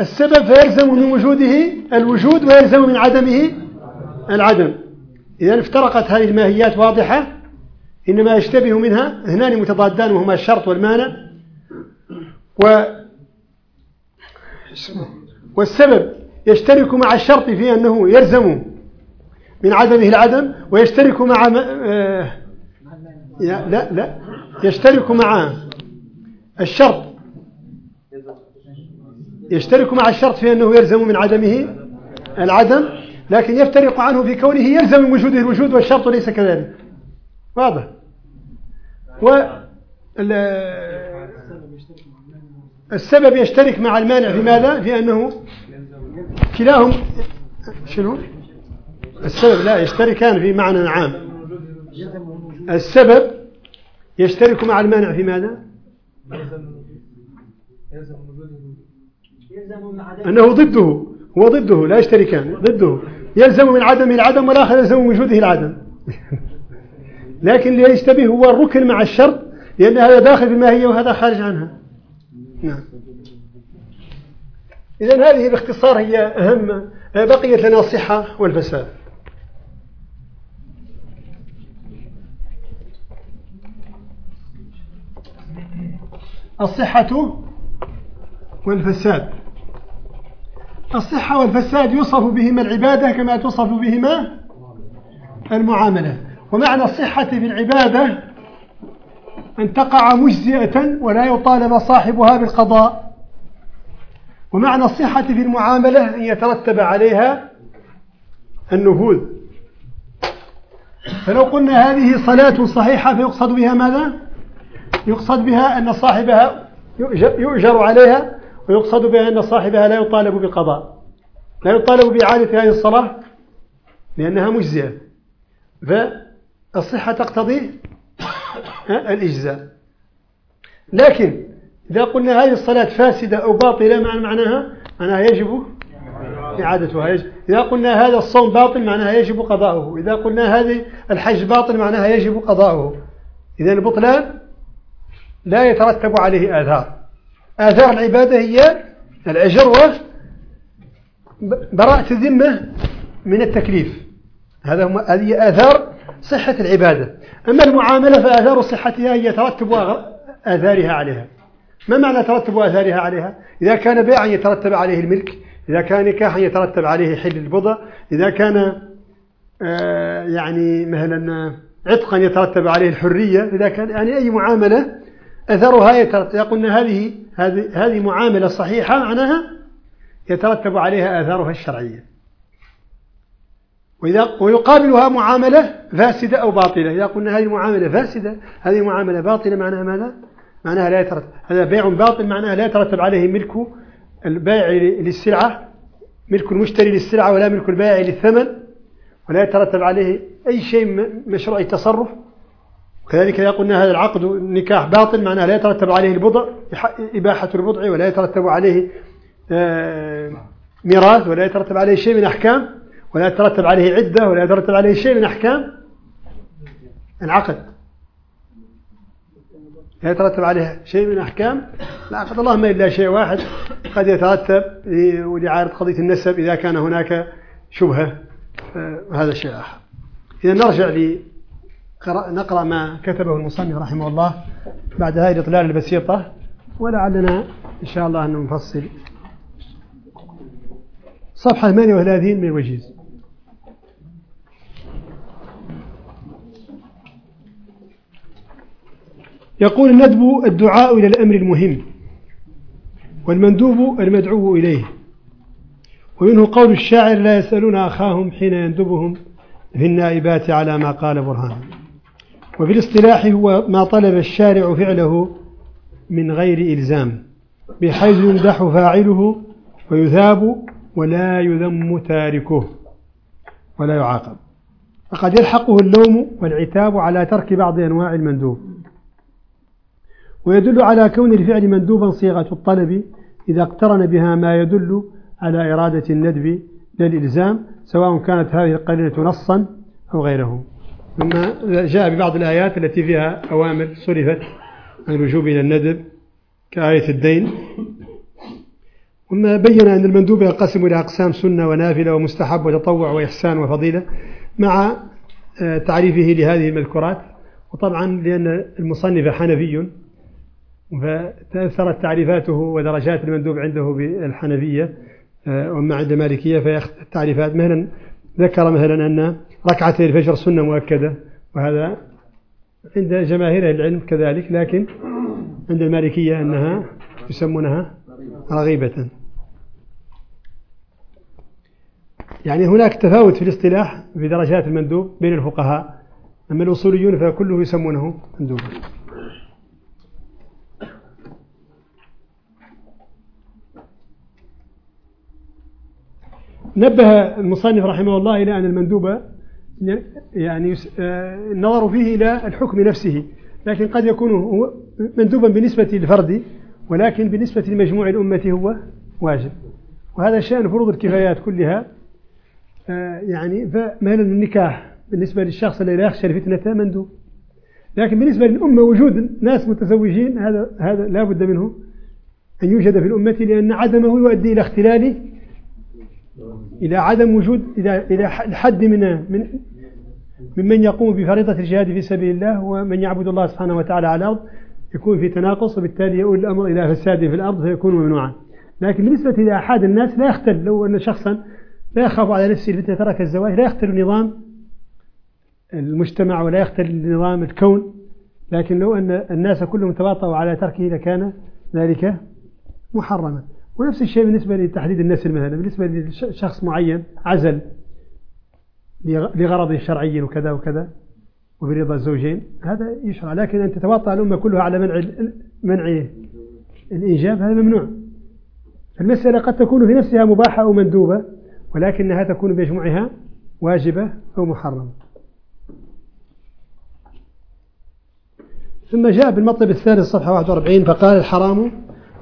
السبب فيلزم من وجوده الوجود ويلزم من عدمه العدم. إذا افترقت هذه الماهيات واضحة. إنما يشتبه منها اثنان متضادان وهما الشرط والمانع. و والسبب يشترك مع الشرط في أنه يلزم من عدمه العدم ويشترك مع آه، لا لا. يشترك مع الشرط. يشترك مع الشرط في أنه يلزم من عدمه العدم لكن يفترق عنه في كونه يلزم من وجوده الوجود والشرط ليس كذلك. واضح. و السبب يشترك مع المانع في ماذا؟ في أنه كلاهم شنو؟ السبب لا يشتركان في معنى عام. السبب يشترك مع المانع في ماذا؟ أنه ضده هو ضده لا يشتركان ضده. يلزم من عدمه العدم والآخر يلزم من وجوده العدم لكن اللي يشتبه هو الركن مع الشرط لأن هذا داخل في الماهية وهذا خارج عنها. نعم. إذا هذه باختصار هي أهم بقيت لنا الصحة والفساد. الصحة والفساد. الصحة والفساد يوصف بهما العبادة كما توصف بهما المعاملة. ومعنى الصحة في العبادة أن تقع مجزئة ولا يطالب صاحبها بالقضاء. ومعنى الصحة في المعاملة أن يترتب عليها النفوذ. فلو قلنا هذه صلاة صحيحة فيقصد بها ماذا؟ يقصد بها أن صاحبها يؤجر عليها ويقصد بها أن صاحبها لا يطالب بالقضاء لا يطالب بإعادة هذه الصلاة لأنها مجزئة. فالصحة تقتضي الإجزاء. لكن إذا قلنا هذه الصلاة فاسدة أو باطلة معنى معناها؟ معناها يجب إعادتها. إذا قلنا هذا الصوم باطل معناها يجب قضاؤه. إذا قلنا هذه الحج باطل معناها يجب قضاؤه. إذا البطلان لا يترتب عليه آثار آثار العبادة هي الأجر براءة الذمة من التكليف. هذا هذه آثار صحة العبادة. أما المعاملة فآثار صحتها هي ترتب آثارها عليها. ما معنى ترتب آثارها عليها؟ إذا كان بيعا يترتب عليه الملك إذا كان نكاحا يترتب عليه حل البضع إذا كان آه يعني مثلا عتقا يترتب عليه الحرية إذا كان يعني أي معاملة أثرها قلنا هذه هذه معاملة صحيحة معناها يترتب عليها آثارها الشرعية. ويقابلها معاملة فاسدة أو باطلة. إذا قلنا هذه معاملة فاسدة هذه معاملة باطلة معناها ماذا؟ معناها لا يترتب. هذا بيع باطل معناها لا يترتب عليه ملك البائع للسلعة ملك المشتري للسلعة ولا ملك البائع للثمن ولا يترتب عليه أي شيء مشروع التصرف. كذلك إذا قلنا هذا العقد نكاح باطل معناه لا يترتب عليه البضع إباحة البضع ولا يترتب عليه آه، ميراث ولا يترتب عليه شيء من أحكام ولا يترتب عليه عدة ولا يترتب عليه شيء من أحكام العقد. لا يترتب عليه شيء من أحكام العقد. اللهم إلا شيء واحد قد يترتب لإعارة قضية النسب إذا كان هناك شبهة هذا شيء آخر. إذا نرجع نقرأ ما كتبه المصنف رحمه الله بعد هذه الإطلال البسيطة ولعلنا إن شاء الله أن نفصل. صفحة 38 من الوجيز يقول الندب الدعاء إلى الأمر المهم والمندوب المدعو إليه. ومنه قول الشاعر لا يسألون أخاهم حين يندبهم في النائبات على ما قال برهان. وفي الاصطلاح هو ما طلب الشارع فعله من غير إلزام بحيث يمدح فاعله ويثاب ولا يذم تاركه ولا يعاقب. فقد يلحقه اللوم والعتاب على ترك بعض أنواع المندوب. ويدل على كون الفعل مندوبا صيغة الطلب إذا اقترن بها ما يدل على إرادة الندب للإلزام سواء كانت هذه القليلة نصا أو غيره. ثم جاء ببعض الآيات التي فيها أوامر صرفت عن الوجوب إلى الندب كآية الدين. ثم بين أن المندوب ينقسم إلى أقسام سنة ونافلة ومستحب وتطوع وإحسان وفضيلة مع آه، تعريفه لهذه المذكورات. وطبعا لأن المصنف حنفي فتأثرت تعريفاته ودرجات المندوب عنده بالحنفية. آه، وما عند المالكية فالتعريفات مثلا ذكر مثلا أن ركعتي الفجر سنة مؤكدة وهذا عند جماهير العلم كذلك لكن عند المالكية أنها يسمونها رغيبة. يعني هناك تفاوت في الاصطلاح في درجات المندوب بين الفقهاء أما الأصوليون فكله يسمونه مندوبا نبه المصنف رحمه الله إلى أن المندوب يعني النظر فيه إلى الحكم نفسه. لكن قد يكون مندوبا بالنسبة للفرد ولكن بالنسبة لمجموع الأمة هو واجب. وهذا شأن فروض الكفايات كلها. يعني فمثلا النكاح بالنسبة للشخص الذي لا يخشى الفتنة مندوب. لكن بالنسبة للأمة وجود ناس متزوجين هذا هذا لا بد منه أن يوجد في الأمة لأن عدمه يؤدي إلى اختلال إلى عدم وجود إلى إلى حد من من ممن يقوم بفريضة الجهاد في سبيل الله ومن يعبد الله سبحانه وتعالى على الأرض يكون في تناقص وبالتالي يؤول الأمر إلى فساد في الأرض فيكون ممنوعا. لكن بالنسبة إلى أحد الناس لا يختل لو أن شخصا لا يخاف على نفسه التي ترك الزواج لا يختل نظام المجتمع ولا يختل نظام الكون. لكن لو أن الناس كلهم تواطؤوا على تركه لكان ذلك محرما. ونفس الشيء بالنسبة لتحديد النسل مثلا بالنسبة لشخص معين عزل لغرض شرعي وكذا وكذا وبرضا الزوجين هذا يشرع. لكن أن تتواطأ الأمة كلها على منع منع الإنجاب هذا ممنوع. المسألة قد تكون في نفسها مباحة أو مندوبة ولكنها تكون بمجموعها واجبة أو محرمة. ثم جاء بالمطلب الثالث صفحة 41 فقال الحرام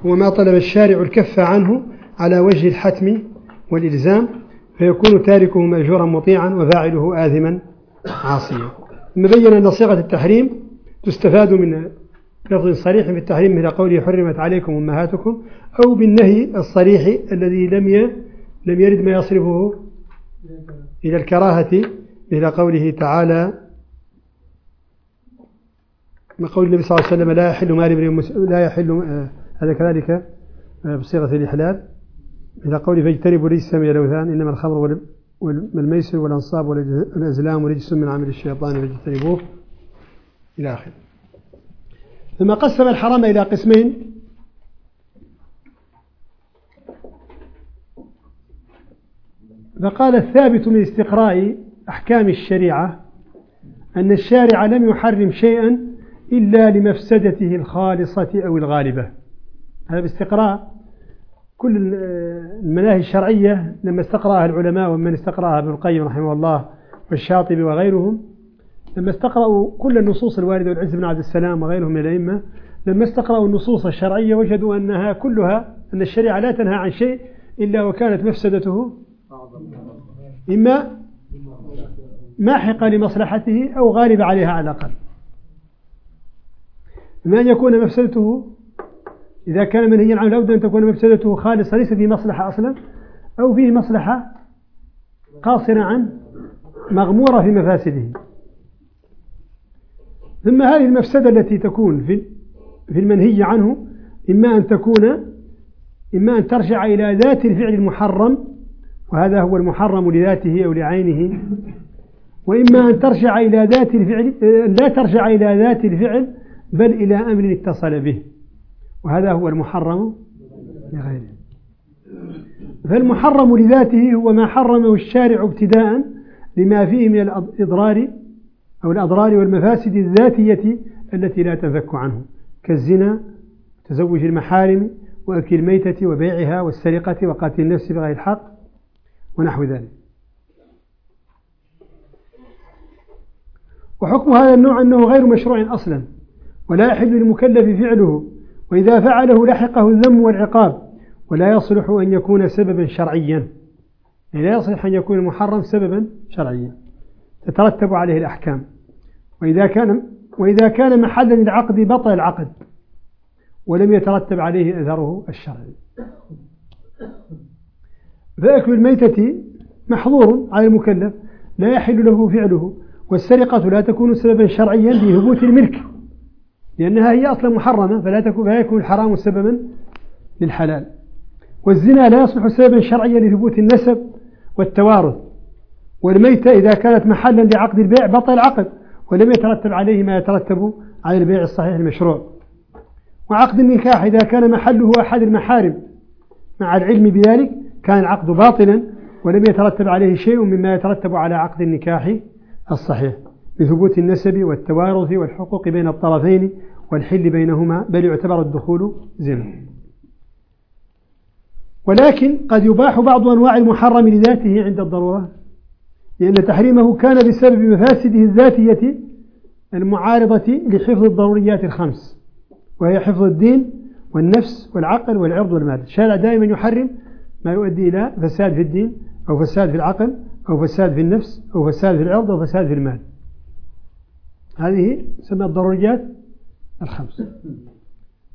هو ما طلب الشارع الكف عنه على وجه الحتم والإلزام فيكون تاركه مأجورا مطيعا وفاعله آثما عاصيا. ثم بين أن صيغة التحريم تستفاد من لفظ صريح في التحريم مثل قوله حرمت عليكم أمهاتكم أو بالنهي الصريح الذي لم لم يرد ما يصرفه إلى الكراهة مثل قوله تعالى ما قول النبي صلى الله عليه وسلم لا يحل مال لا يحل آه، هذا كذلك آه، بصيغة الإحلال. إلى قول فاجتنبوا رجس من الأوثان إنما الخمر والميسر والأنصاب والأزلام رجس من عمل الشيطان فاجتنبوه إلى آخره. ثم قسم الحرام إلى قسمين. فقال الثابت من استقراء أحكام الشريعة أن الشارع لم يحرم شيئا إلا لمفسدته الخالصة أو الغالبة. هذا باستقراء كل المناهي الشرعية لما استقرأها العلماء ومن استقرأها ابن القيم رحمه الله والشاطبي وغيرهم لما استقرأوا كل النصوص الواردة والعز بن عبد السلام وغيرهم من الأئمة لما استقرأوا النصوص الشرعية وجدوا أنها كلها أن الشريعة لا تنهى عن شيء إلا وكانت مفسدته إما ماحقة لمصلحته أو غالبة عليها على الأقل. إما أن يكون مفسدته إذا كان منهيا عنه لابد أن تكون مفسدته خالصة ليس فيه مصلحة أصلا أو فيه مصلحة قاصرة عن مغمورة في مفاسده. ثم هذه المفسدة التي تكون في في المنهي عنه إما أن تكون إما أن ترجع إلى ذات الفعل المحرم وهذا هو المحرم لذاته أو لعينه وإما أن ترجع إلى ذات الفعل لا ترجع إلى ذات الفعل بل إلى أمر اتصل به. وهذا هو المحرم لغيره. فالمحرم لذاته هو ما حرمه الشارع ابتداء لما فيه من الإضرار أو الأضرار والمفاسد الذاتية التي لا تنفك عنه كالزنا تزوج المحارم وأكل الميتة وبيعها والسرقة وقاتل النفس بغير الحق ونحو ذلك. وحكم هذا النوع أنه غير مشروع أصلا ولا يحل للمكلف فعله وإذا فعله لحقه الذم والعقاب ولا يصلح أن يكون سببا شرعيا. يعني لا يصلح أن يكون المحرم سببا شرعيا. تترتب عليه الأحكام. وإذا كان وإذا كان محلا للعقد بطل العقد ولم يترتب عليه أثره الشرعي. فأكل الميتة محظور على المكلف لا يحل له فعله والسرقة لا تكون سببا شرعيا لهبوط الملك. لأنها هي أصلا محرمة فلا تكون فلا يكون الحرام سببا للحلال. والزنا لا يصلح سببا شرعيا لثبوت النسب والتوارث. والميتة إذا كانت محلا لعقد البيع بطل العقد ولم يترتب عليه ما يترتب على البيع الصحيح المشروع. وعقد النكاح إذا كان محله أحد المحارم. مع العلم بذلك كان العقد باطلا ولم يترتب عليه شيء مما يترتب على عقد النكاح الصحيح. بثبوت النسب والتوارث والحقوق بين الطرفين والحل بينهما بل يعتبر الدخول زنا. ولكن قد يباح بعض أنواع المحرم لذاته عند الضرورة لأن تحريمه كان بسبب مفاسده الذاتية المعارضة لحفظ الضروريات الخمس وهي حفظ الدين والنفس والعقل والعرض والمال الشارع دائما يحرم ما يؤدي إلى فساد في الدين أو فساد في العقل أو فساد في النفس أو فساد في العرض أو فساد في المال. هذه تسمى الضروريات الخمس.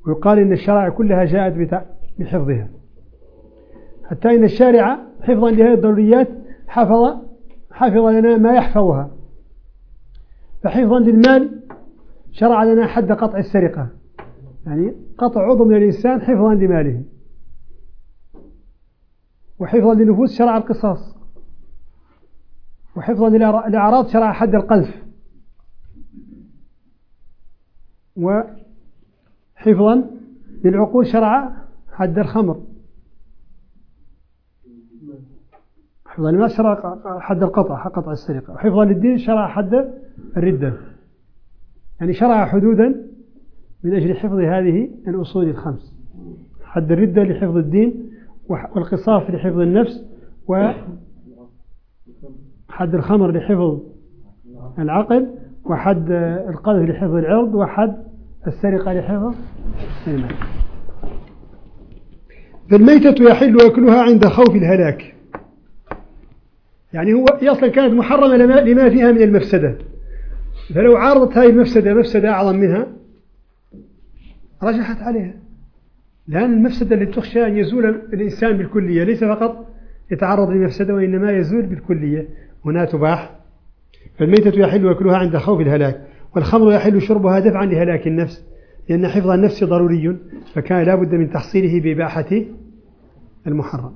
ويقال إن الشرائع كلها جاءت بحفظها. حتى إن الشارع حفظا لهذه الضروريات حفظ حفظ لنا ما يحفظها. فحفظا للمال شرع لنا حد قطع السرقة. يعني قطع عضو من الإنسان حفظا لماله. وحفظا للنفوس شرع القصاص. وحفظا للأعراض شرع حد القذف. وحفظا للعقول شرع حد الخمر. حفظا للمال شرع حد القطع قطع السرقة. وحفظا للدين شرع حد الردة. يعني شرع حدودا من أجل حفظ هذه الأصول الخمس. حد الردة لحفظ الدين والقصاص لحفظ النفس وحد الخمر لحفظ العقل وحد القذف لحفظ العرض وحد السرقة لحفظ المال فالميتة يحل أكلها عند خوف الهلاك. يعني هو أصلا كانت محرمة لما فيها من المفسدة. فلو عارضت هذه المفسدة مفسدة أعظم منها رجحت عليها. لأن المفسدة التي تخشى أن يزول الإنسان بالكلية ليس فقط يتعرض لمفسدة وإنما يزول بالكلية. هنا تباح فالميتة يحل أكلها عند خوف الهلاك والخمر يحل شربها دفعا لهلاك النفس لأن حفظ النفس ضروري فكان لا بد من تحصيله بإباحة المحرم.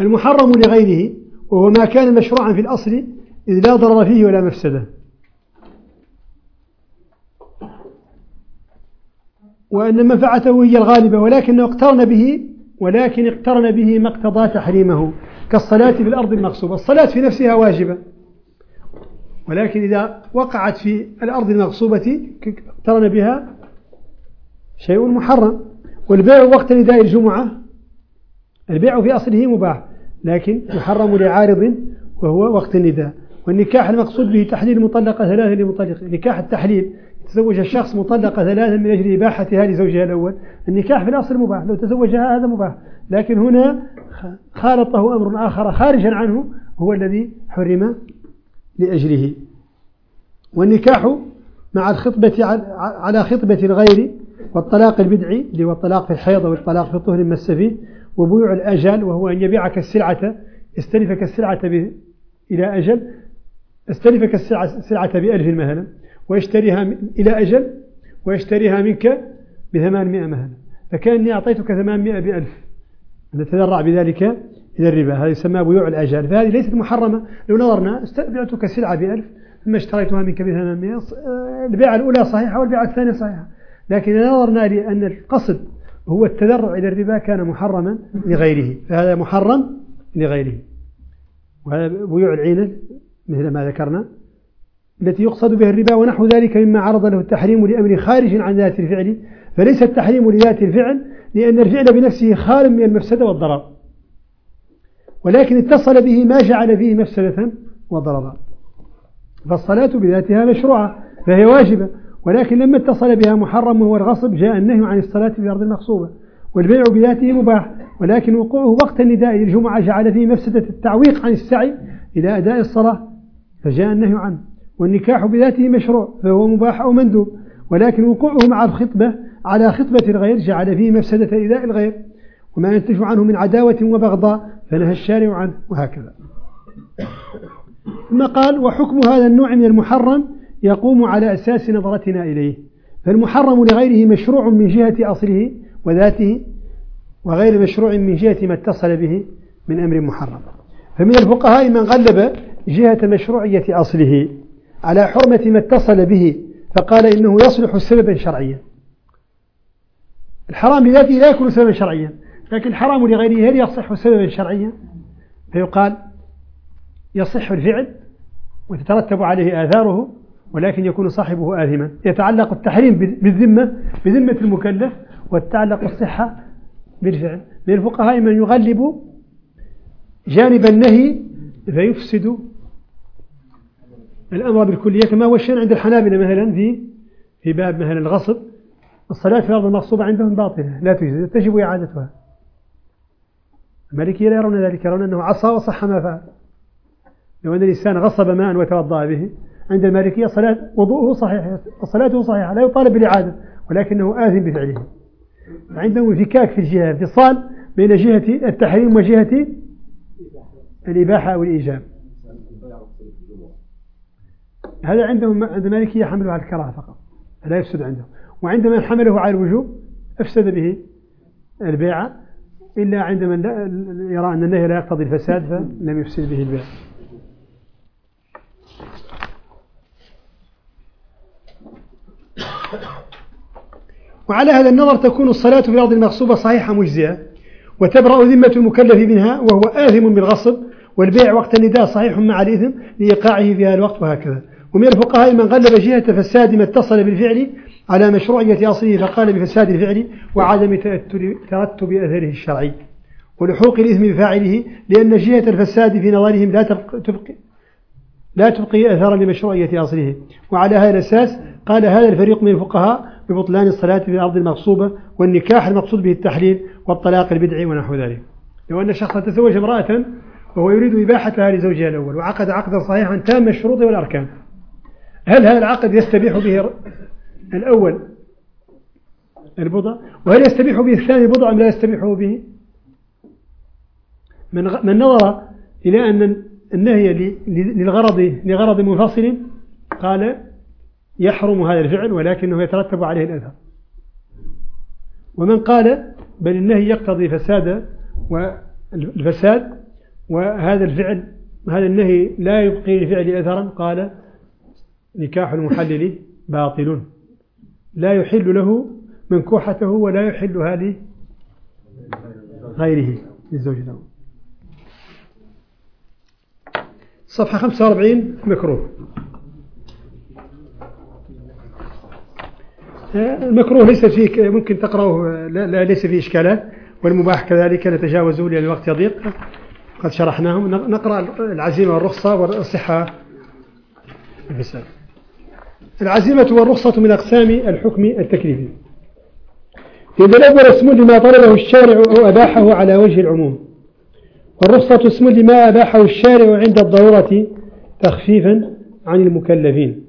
المحرم لغيره وهو ما كان مشروعا في الأصل إذ لا ضرر فيه ولا مفسدة. وأن منفعته هي الغالبة ولكنه اقترن به ولكن اقترن به ما اقتضى تحريمه كالصلاة في الأرض المغصوبة. الصلاة في نفسها واجبة. ولكن إذا وقعت في الأرض المغصوبة اقترن بها شيء محرم. والبيع وقت نداء الجمعة البيع في أصله مباح لكن يحرم لعارض وهو وقت النداء والنكاح المقصود به تحليل المطلقة ثلاثة لمطلق نكاح التحليل. تزوج الشخص مطلقة ثلاثا من أجل إباحتها لزوجها الأول. النكاح في الأصل مباح لو تزوجها هذا مباح. لكن هنا خالطه أمر آخر خارجا عنه هو الذي حرم لأجله. والنكاح مع الخطبة على خطبة الغير والطلاق البدعي اللي هو الطلاق في الحيض والطلاق في الطهر المس فيه وبيوع الأجل وهو أن يبيعك السلعة يستلفك السلعة إلى أجل استلفك السلعة بألف مثلا ويشتريها إلى أجل ويشتريها منك بثمانمائة مثلا فكأني أعطيتك ثمانمائة بألف. نتذرع بذلك إلى الربا. هذا يسمى بيوع الآجال فهذه ليست محرمة. لو نظرنا بعتك سلعة بألف ثم اشتريتها منك بثمانمائة البيعة الأولى صحيحة والبيعة الثانية صحيحة. لكن إذا نظرنا لأن القصد هو التذرع إلى الربا كان محرما لغيره. فهذا محرم لغيره. وهذا بيوع العينة مثل ما ذكرنا التي يقصد بها الربا ونحو ذلك مما عرض له التحريم لأمر خارج عن ذات الفعل. فليس التحريم لذات الفعل لأن الفعل بنفسه خال من المفسدة والضرر. ولكن اتصل به ما جعل فيه مفسدة وضررا فالصلاة بذاتها مشروعة فهي واجبة ولكن لما اتصل بها محرم وهو الغصب جاء النهي عن الصلاة في الأرض المغصوبة والبيع بذاته مباح ولكن وقوعه وقت النداء للجمعة جعل فيه مفسدة التعويق عن السعي إلى أداء الصلاة فجاء النهي عنه. والنكاح بذاته مشروع فهو مباح أو مندوب ولكن وقوعه مع الخطبة على خطبة الغير جعل فيه مفسدة إيذاء الغير. وما ينتج عنه من عداوة وبغضاء فنهى الشارع عنه وهكذا. ثم قال وحكم هذا النوع من المحرم يقوم على أساس نظرتنا إليه فالمحرم لغيره مشروع من جهة أصله وذاته وغير مشروع من جهة ما اتصل به من أمر محرم. فمن الفقهاء من غلب جهة مشروعية أصله على حرمة ما اتصل به فقال إنه يصلح سببا شرعيا. الحرام بذاته لا يكون سببا شرعيا. لكن الحرام لغيره هل يصح سببا شرعيا؟ فيقال يصح الفعل وتترتب عليه آثاره ولكن يكون صاحبه آثما. يتعلق التحريم بالذمة بذمة المكلف وتتعلق الصحة بالفعل. من الفقهاء من يغلب جانب النهي فيفسد الأمر بالكلية كما هو الشأن عند الحنابلة مثلا في في باب مثلا الغصب. الصلاة في الأرض المغصوبة عندهم باطلة لا تجب إعادتها. المالكية لا يرون ذلك يرون أنه عصى وصح ما فعل. لو أن الإنسان غصب ماء وتوضأ به عند المالكية صلاة وضوءه صحيح صلاته صحيحة لا يطالب بالإعادة ولكنه آثم بفعله. عندهم انفكاك في الجهة انفصال بين جهة التحريم وجهة الإباحة أو الإيجاب. هذا عندهم عند المالكية حمله على الكراهة فقط لا يفسد عندهم. وعندما حمله على الوجوب أفسد به البيع إلا عندما يرى أن النهي لا يقتضي الفساد فلم يفسد به البيع وعلى هذا النظر تكون الصلاة في الأرض المغصوبة صحيحة مجزئة وتبرأ ذمة المكلف منها وهو آثم بالغصب والبيع وقت النداء صحيح مع الإثم لإيقاعه في هذا الوقت وهكذا. ومن الفقهاء من غلب جهة فساد ما اتصل بالفعل على مشروعية أصله فقال بفساد الفعل وعدم ترتب أثره الشرعي. ولحوق الإثم بفاعله لأن جهة الفساد في نظرهم لا تبقي لا تبقي أثرا لمشروعية أصله. وعلى هذا الأساس قال هذا الفريق من الفقهاء ببطلان الصلاة في الأرض المغصوبة والنكاح المقصود به التحليل والطلاق البدعي ونحو ذلك. لو أن شخصا تزوج امرأة وهو يريد إباحتها لزوجها الأول وعقد عقدا صحيحا تام الشروط والأركان هل هذا العقد يستبيح به الأول البضع وهل يستبيح به الثاني البضع أم لا يستبيح به؟ من من نظر إلى أن النهي للغرض لغرض منفصل قال يحرم هذا الفعل ولكنه يترتب عليه الأثر ومن قال بل النهي يقتضي فساد والفساد وهذا الفعل هذا النهي لا يبقي لفعل أثرا قال نكاح المحلل باطل. لا يحل له منكوحته ولا يحلها لغيره للزوج له. صفحة 45 مكروه المكروه. ليس فيه ممكن تقرأه لا ليس فيه إشكالات والمباح كذلك نتجاوزه لأن الوقت يضيق. قد شرحناه نقرأ العزيمة والرخصة والصحة. المثال العزيمة والرخصة من أقسام الحكم التكليفي. إذا الأول اسم لما طلبه الشارع أو أباحه على وجه العموم. والرخصة اسم لما أباحه الشارع عند الضرورة تخفيفا عن المكلفين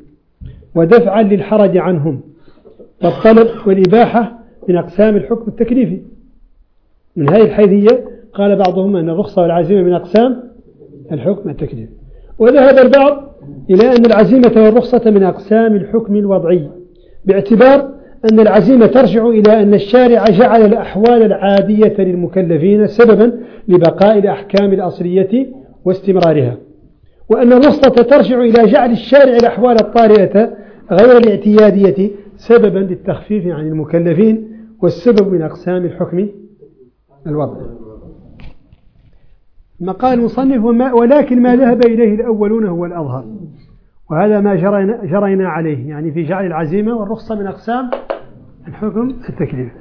ودفعا للحرج عنهم. والطلب والإباحة من أقسام الحكم التكليفي. من هذه الحيثية قال بعضهم أن الرخصة والعزيمة من أقسام الحكم التكليفي. وذهب البعض إلى أن العزيمة والرخصة من أقسام الحكم الوضعي باعتبار أن العزيمة ترجع إلى أن الشارع جعل الأحوال العادية للمكلفين سببا لبقاء الأحكام الأصلية واستمرارها وأن الرخصة ترجع إلى جعل الشارع الأحوال الطارئة غير الاعتيادية سببا للتخفيف عن المكلفين والسبب من أقسام الحكم الوضعي. ما قال المصنف ولكن ما ذهب إليه الأولون هو الأظهر. وهذا ما جرينا, جرينا عليه. يعني في جعل العزيمة والرخصة من أقسام الحكم التكليف.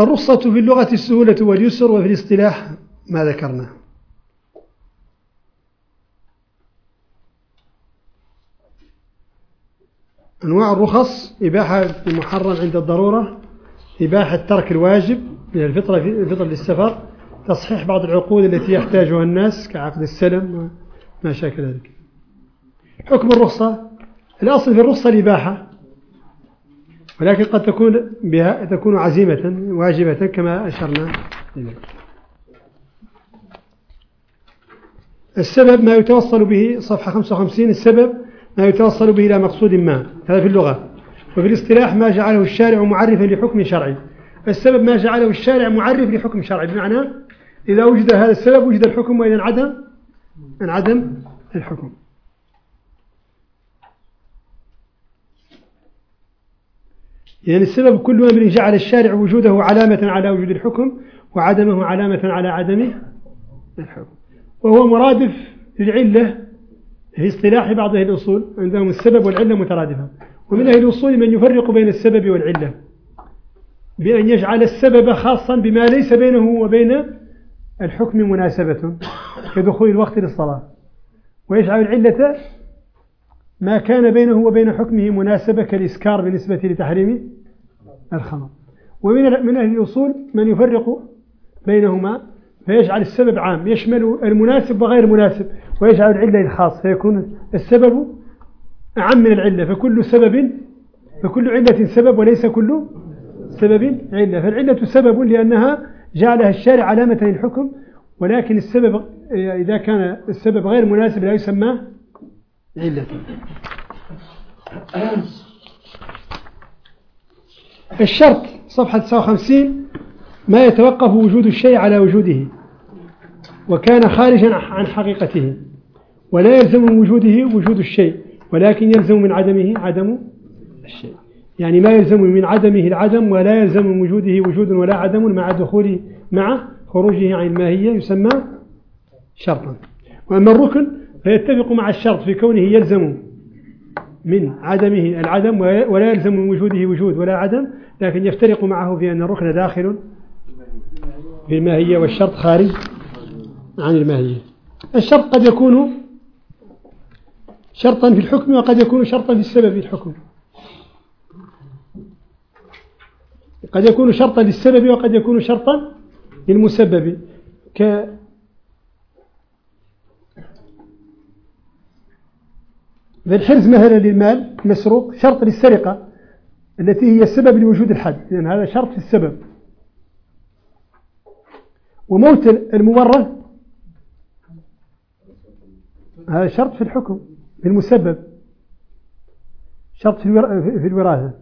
الرخصة في اللغة السهولة واليسر وفي الاصطلاح ما ذكرنا. أنواع الرخص إباحة المحرم عند الضرورة إباحة ترك الواجب من الفطرة الفطر للسفر تصحيح بعض العقود التي يحتاجها الناس كعقد السلم وما شاكل ذلك. حكم الرخصة الأصل في الرخصة الإباحة ولكن قد تكون بها تكون عزيمة واجبة كما أشرنا السبب ما يتوصل به صفحة 55 السبب ما يتوصل به إلى مقصود ما هذا في اللغة. وفي الاصطلاح ما جعله الشارع معرفا لحكم شرعي. السبب ما جعله الشارع معرف لحكم شرعي. بمعنى إذا وجد هذا السبب وجد الحكم وإذا انعدم انعدم الحكم. يعني السبب كل أمر جعل الشارع وجوده علامة على وجود الحكم وعدمه علامة على عدم الحكم. وهو مرادف للعلة في اصطلاح بعض أهل الأصول عندهم السبب والعلة مترادفة. ومن أهل الأصول من يفرق بين السبب والعلة. بأن يجعل السبب خاصا بما ليس بينه وبين الحكم مناسبة كدخول الوقت للصلاة. ويجعل العلة ما كان بينه وبين حكمه مناسبة كالإسكار بالنسبة لتحريم الخمر. ومن من أهل الأصول من يفرق بينهما فيجعل السبب عام يشمل المناسب وغير المناسب ويجعل العلة الخاص فيكون السبب أعم من العلة. فكل سبب فكل علة سبب وليس كل سبب علة. فالعلة سبب لأنها جعلها الشارع علامة للحكم ولكن السبب إذا كان السبب غير مناسب لا يسمى علة. الشرط صفحة 59 ما يتوقف وجود الشيء على وجوده وكان خارجا عن حقيقته ولا يلزم من وجوده وجود الشيء ولكن يلزم من عدمه عدم الشيء. يعني ما يلزم من عدمه العدم ولا يلزم من وجوده وجود ولا عدم مع دخوله مع خروجه عن الماهية يسمى شرطا. وأما الركن فيتفق مع الشرط في كونه يلزم من عدمه العدم ولا يلزم من وجوده وجود ولا عدم لكن يفترق معه في أن الركن داخل في الماهية والشرط خارج عن الماهية الشرط قد يكون شرطا في الحكم وقد يكون شرطا في السبب في الحكم. قد يكون شرطا للسبب وقد يكون شرطا للمسبب. ك الحرز مثلا للمال مسروق شرط للسرقة التي هي السبب لوجود الحد. لأن هذا شرط في السبب. وموت المورث هذا شرط في الحكم في المسبب. شرط في الوراثة.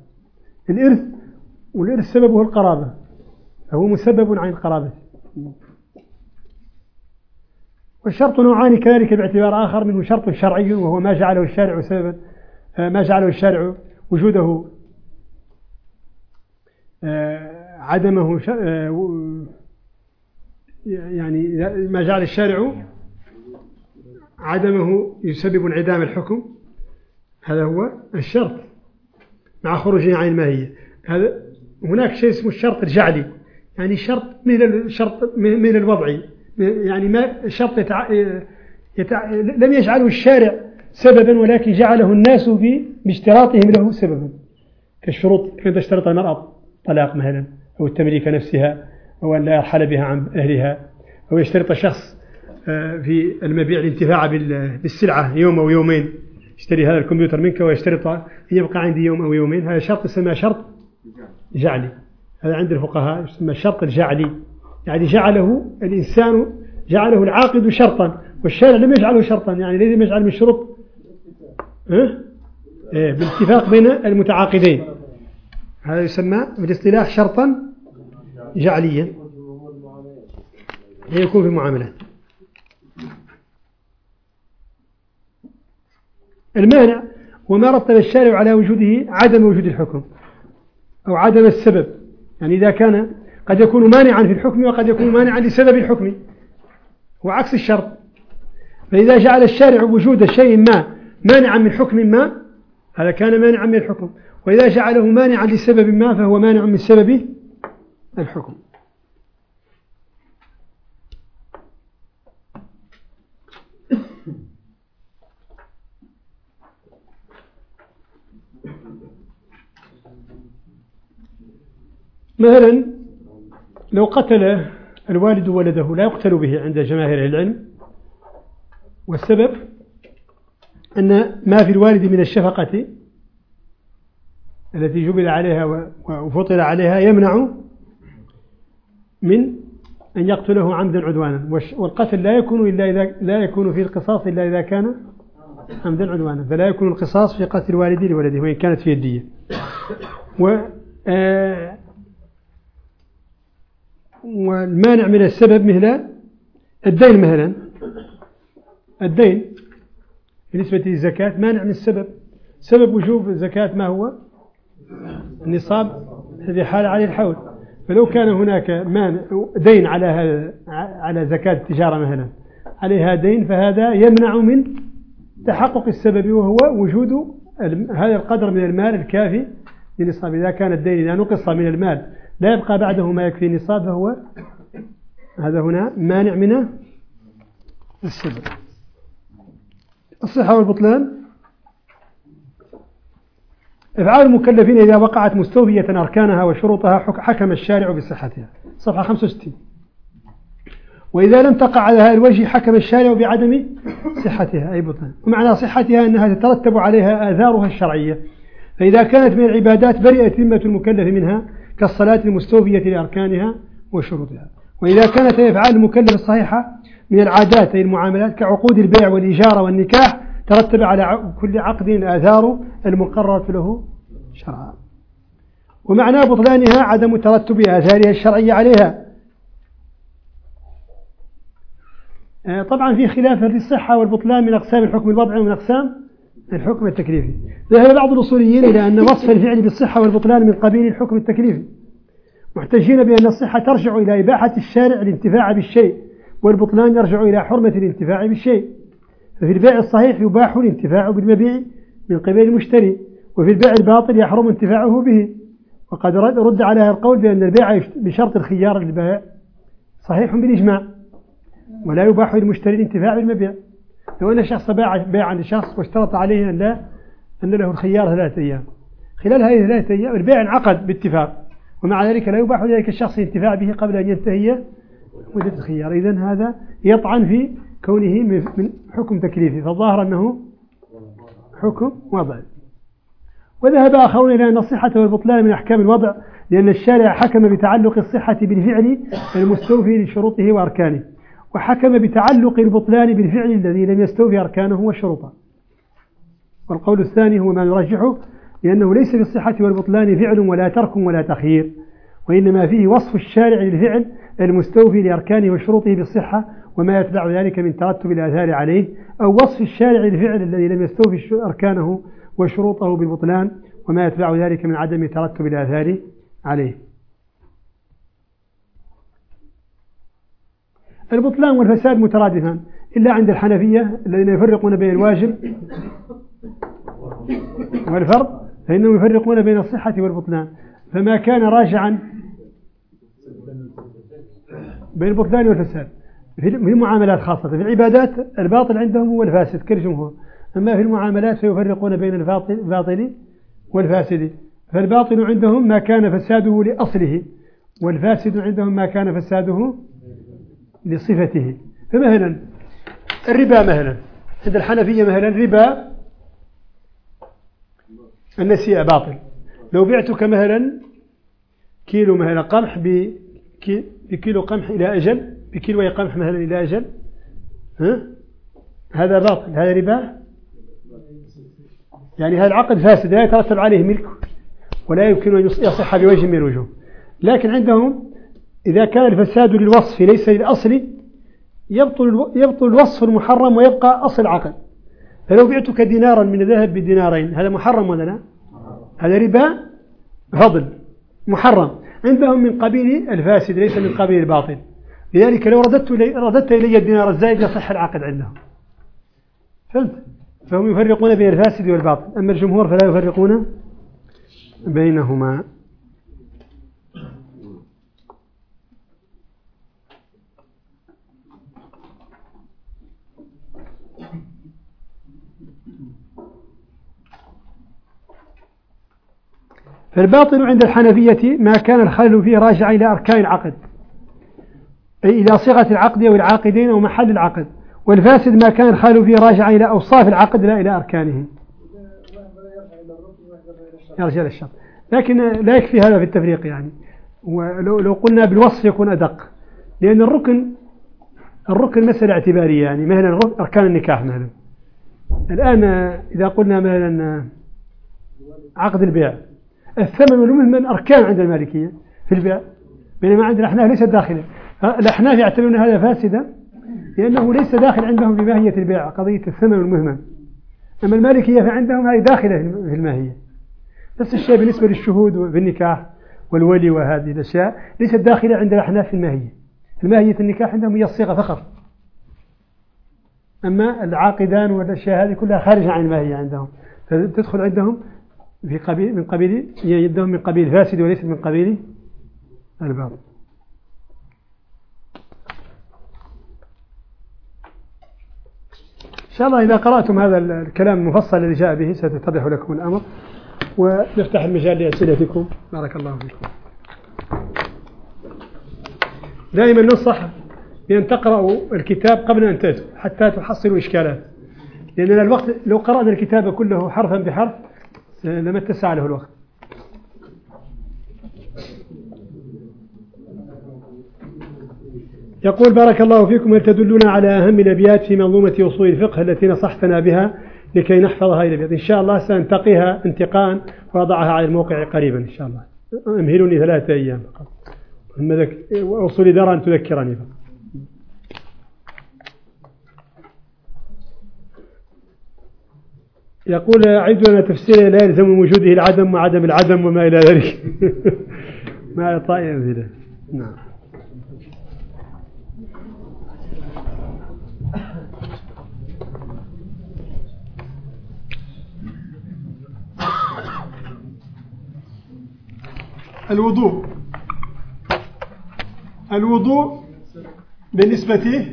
الإرث والإرث سببه القرابة. فهو مسبب عن القرابة. والشرط نوعان كذلك باعتبار آخر منه شرط شرعي وهو ما جعله الشارع سببا آه، ما جعله الشارع وجوده آه، عدمه آه، يعني ما جعل الشارع عدمه يسبب انعدام الحكم. هذا هو الشرط مع خروجه عن الماهية. هذا هناك شيء اسمه الشرط الجعلي. يعني شرط من الشرط من الوضعي يعني ما شرط يتع... يتع... لم يجعله الشارع سببا ولكن جعله الناس باشتراطهم له سببا. كالشروط كان تشترط المرأة؟ طلاق مثلا أو التمليك نفسها أو أن لا يرحل بها عن أهلها أو يشترط شخص آه، في المبيع الانتفاع بالسلعة يوم أو يومين. اشتري هذا الكمبيوتر منك ويشترط أن يبقى عندي يوم أو يومين. هذا شرط يسمى شرط جعلي. هذا عند الفقهاء يسمى الشرط الجعلي. يعني جعله الإنسان جعله العاقد شرطا والشارع لم يجعله شرطا. يعني لم يجعل من شروط إيه؟ بالاتفاق بين المتعاقدين. هذا يسمى بالاصطلاح شرطا جعليا. يكون في المعاملات المانع وما رتب الشارع على وجوده عدم وجود الحكم. أو عدم السبب. يعني إذا كان قد يكون مانعا في الحكم وقد يكون مانعا لسبب الحكم. وعكس الشرط. فإذا جعل الشارع وجود شيء ما مانعا من حكم ما هذا كان مانعا من الحكم. وإذا جعله مانعا لسبب ما فهو مانع من سبب الحكم. مثلا لو قتل الوالد ولده لا يقتل به عند جماهير العلم والسبب أن ما في الوالد من الشفقة التي جبل عليها وفطر عليها يمنع من أن يقتله عمدا عدوانا. والقتل لا يكون إلا إذا لا يكون في القصاص إلا إذا كان عمدا عدوانا. فلا يكون القصاص في قتل والدي لولده وإن كانت في الدية آه، والمانع من السبب مثل الدين مثلا الدين بالنسبة للزكاة مانع من السبب. سبب وجوب الزكاة ما هو؟ النصاب. الذي حال عليه الحول. فلو كان هناك مانع دين على على زكاة التجارة مثلا عليها دين فهذا يمنع من تحقق السبب وهو وجود هذا القدر من المال الكافي للنصاب إذا كان الدين إذا نقص من المال لا يبقى بعده ما يكفي نصاب فهو هذا هنا مانع من السبب. الصحة والبطلان. إفعال المكلفين إذا وقعت مستوفية أركانها وشروطها حكم الشارع بصحتها. صفحة 65 وإذا لم تقع على هذا الوجه حكم الشارع بعدم صحتها أي بطلان. ومعنى صحتها أنها تترتب عليها آثارها الشرعية. فإذا كانت من العبادات برئت ذمة المكلف منها كالصلاة المستوفية لأركانها وشروطها. وإذا كانت أفعال المكلف الصحيحة من العادات أي المعاملات كعقود البيع والإجارة والنكاح ترتب على كل عقد آثار المقررة له شرعا. ومعنى بطلانها عدم ترتب آثارها الشرعية عليها. آه، طبعا في خلاف في الصحة والبطلان من أقسام الحكم الوضعي ومن أقسام الحكم التكليفي. ذهب بعض الأصوليين إلى أن وصف الفعل بالصحة والبطلان من قبيل الحكم التكليفي محتجين بأن الصحة ترجع إلى إباحة الشارع الانتفاع بالشيء والبطلان يرجع إلى حرمة الانتفاع بالشيء. ففي البيع الصحيح يباح الانتفاع بالمبيع من قبل المشتري وفي البيع الباطل يحرم انتفاعه به. وقد رد على هذا القول بأن البيع بشرط الخيار للبائع صحيح بالإجماع ولا يباح للمشتري الانتفاع بالمبيع. لو أن شخص باع بيعا لشخص واشترط عليه أن لا أن له الخيار ثلاثة أيام. خلال هذه الثلاثة أيام البيع انعقد باتفاق ومع ذلك لا يباح ذلك الشخص الانتفاع به قبل أن ينتهي مدة الخيار. إذن هذا يطعن في كونه من حكم تكليفي فالظاهر أنه حكم وضعي وذهب آخرون إلى أن الصحة والبطلان من أحكام الوضع لأن الشارع حكم بتعلق الصحة بالفعل المستوفي لشروطه وأركانه. وحكم بتعلق البطلان بالفعل الذي لم يستوفي أركانه وشروطه. والقول الثاني هو ما نرجحه لأنه ليس في الصحة والبطلان فعل ولا ترك ولا تخيير وإنما فيه وصف الشارع للفعل المستوفي لأركانه وشروطه بالصحة وما يتبع ذلك من ترتب الآثار عليه أو وصف الشارع للفعل الذي لم يستوفي أركانه وشروطه بالبطلان وما يتبع ذلك من عدم ترتب الآثار عليه. البطلان والفساد مترادفان إلا عند الحنفية الذين يفرقون بين الواجب والفرض فإنهم يفرقون بين الصحة والبطلان. فما كان راجعا بين البطلان والفساد في المعاملات خاصة في العبادات الباطل عندهم هو الفاسد كالجمهور. أما في المعاملات فيفرقون بين الباطل والفاسد. فالباطل عندهم ما كان فساده لأصله والفاسد عندهم ما كان فساده لصفته. فمثلا الربا مثلا عند الحنفية مثلا ربا النسيئة باطل. لو بعتك مثلا كيلو مثلا قمح بكيلو قمح إلى أجل بكيلو قمح مثلا إلى أجل ها؟ هذا باطل. هذا ربا؟ يعني هذا العقد فاسد لا يترتب عليه ملك ولا يمكن أن يصح بوجه من الوجوه لكن عندهم إذا كان الفساد للوصف ليس للأصل يبطل يبطل الوصف المحرم ويبقى أصل العقد فلو بعتك دينارا من الذهب بدينارين هذا محرم ولا لا؟ هذا ربا فضل محرم. عندهم من قبيل الفاسد ليس من قبيل الباطل. لذلك لو رددت إلي, رددت إلي الدينار الزائد يصح العقد عندهم. فهمت؟ فهم يفرقون بين الفاسد والباطل. أما الجمهور فلا يفرقون بينهما. فالباطل عند الحنفية ما كان الخلل فيه راجع إلى أركان العقد. أي إلى صيغة العقد أو العاقدين أو محل العقد. والفاسد ما كان الخلل فيه راجع إلى أوصاف العقد لا إلى أركانه. يرجع إلى الشرط لكن لا يكفي هذا في التفريق يعني. ولو لو قلنا بالوصف يكون أدق. لأن الركن الركن مسألة اعتبارية يعني. مثلا أركان النكاح مثلا. الآن إذا قلنا مثلا عقد البيع. الثمن والمهمن أركان عند المالكية في البيع بينما عند الأحناف ليست داخلة الأحناف يعتبرون هذا فاسدا لأنه ليس داخل عندهم بماهية البيع قضية الثمن والمهمن أما المالكية فعندهم هذه داخلة في الماهية. نفس الشيء بالنسبة للشهود والنكاح والولي وهذه الأشياء ليست داخلة عند الأحناف في الماهية. الماهية النكاح عندهم هي الصيغة فقط. أما العاقدان والأشياء هذه كلها خارجة عن الماهية عندهم. فتدخل عندهم في قبيل من قبيل يدهم من قبيل فاسد وليس من قبيل الباطل. إن شاء الله إذا قرأتم هذا الكلام المفصل الذي جاء به ستتضح لكم الأمر. ونفتح المجال لأسئلتكم. بارك الله فيكم. دائما ننصح بأن تقرأوا الكتاب قبل أن تأتوا حتى تحصلوا إشكالات. لأن الوقت لو قرأنا الكتاب كله حرفا بحرف لما اتسع له الوقت. يقول بارك الله فيكم هل تدلون على أهم الأبيات في منظومة أصول الفقه التي نصحتنا بها لكي نحفظ هذه الأبيات إن شاء الله سأنتقيها انتقاء وأضعها على الموقع قريبا إن شاء الله. أمهلوني ثلاثة أيام فقط. أصول درى أن تذكرني فقط. يقول أعيد لنا تفسير لا يلزم من وجوده العدم وعدم العدم وما إلى ذلك. مع إعطاء أمثلة نعم. الوضوء. الوضوء بالنسبة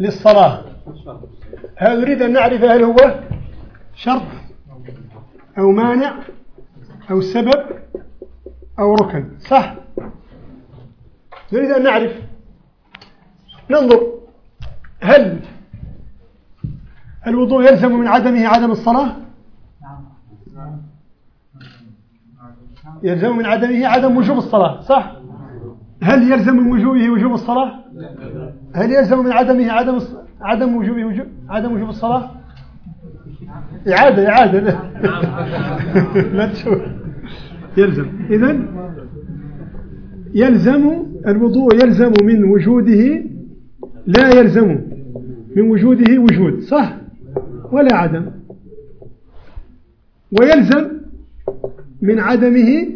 للصلاة. هل نريد أن نعرف هل هو شرط أو مانع أو سبب أو ركن. صح. نريد أن نعرف. ننظر. هل الوضوء يلزم من عدمه عدم الصلاة؟ يلزم من عدمه عدم وجوب الصلاة. صح. هل يلزم من وجوبه وجوب الصلاة؟ هل يلزم من عدمه عدم عدم وجوبه وجوب عدم وجوب الصلاة؟ إعادة إعادة. لا تشوف. يلزم. إذا يلزم الوضوء يلزم من وجوده لا يلزم من وجوده وجود صح؟ ولا عدم. ويلزم من عدمه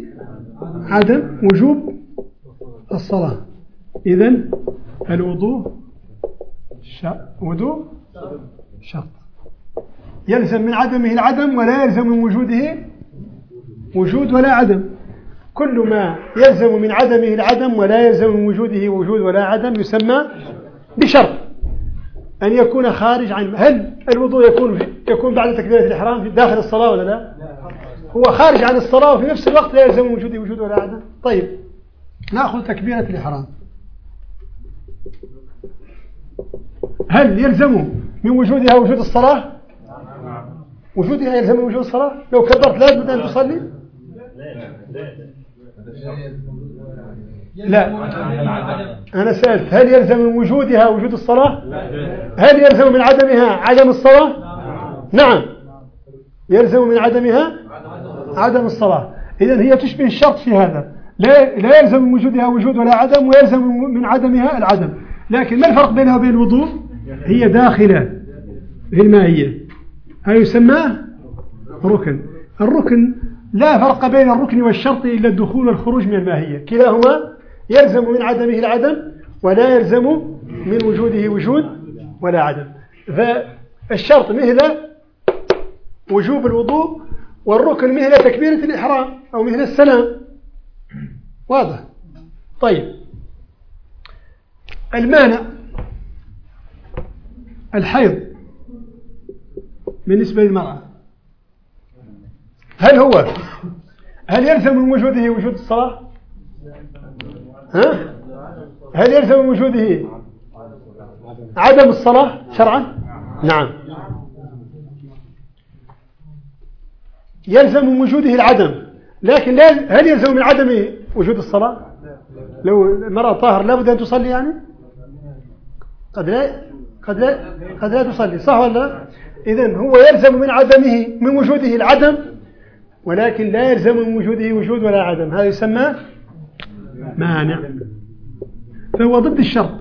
عدم وجوب الصلاة. إذا الوضوء وضوء شرط. يلزم من عدمه العدم ولا يلزم من وجوده وجود ولا عدم. كل ما يلزم من عدمه العدم ولا يلزم من وجوده وجود ولا عدم يسمى بشرط أن يكون خارج عن هل الوضوء يكون يكون بعد تكبيرة الإحرام في داخل الصلاة ولا لا؟ هو خارج عن الصلاة وفي نفس الوقت لا يلزم وجوده وجود ولا عدم. طيب نأخذ تكبيرة الإحرام. هل يلزم من وجودها وجود الصلاة؟ وجودها يلزم وجود الصلاة؟ لو كبرت لازم أن تصلي؟ لا. أنا سألت هل يلزم من وجودها وجود الصلاة؟ هل يلزم من عدمها عدم الصلاة؟ نعم. يلزم من عدمها عدم الصلاة. إذا هي تشبه الشرط في هذا. لا, لا يلزم من وجودها وجود ولا عدم ويلزم من عدمها العدم. لكن ما الفرق بينها وبين الوضوء؟ هي داخلة في الماهية هذا يسمى ركن. الركن لا فرق بين الركن والشرط إلا الدخول والخروج من الماهية. كلاهما يلزم من عدمه العدم ولا يلزم من وجوده وجود ولا عدم. فالشرط مثل وجوب الوضوء والركن مثل تكبيرة الإحرام أو مثل السلام. واضح؟ طيب. المانع الحيض. بالنسبة للمرأة. هل هو؟ هل يلزم من وجوده وجود الصلاة؟ ها؟ هل يلزم من وجوده عدم الصلاة شرعا؟ نعم. يلزم من وجوده العدم. لكن هل يلزم من عدم وجود الصلاة؟ لو المرأة طاهر لابد أن تصلي يعني؟ قد لا قد لا قد لا تصلي صح ولا إذا هو يلزم من عدمه من وجوده العدم ولكن لا يلزم من وجوده وجود ولا عدم. هذا يسمى مانع. فهو ضد الشرط.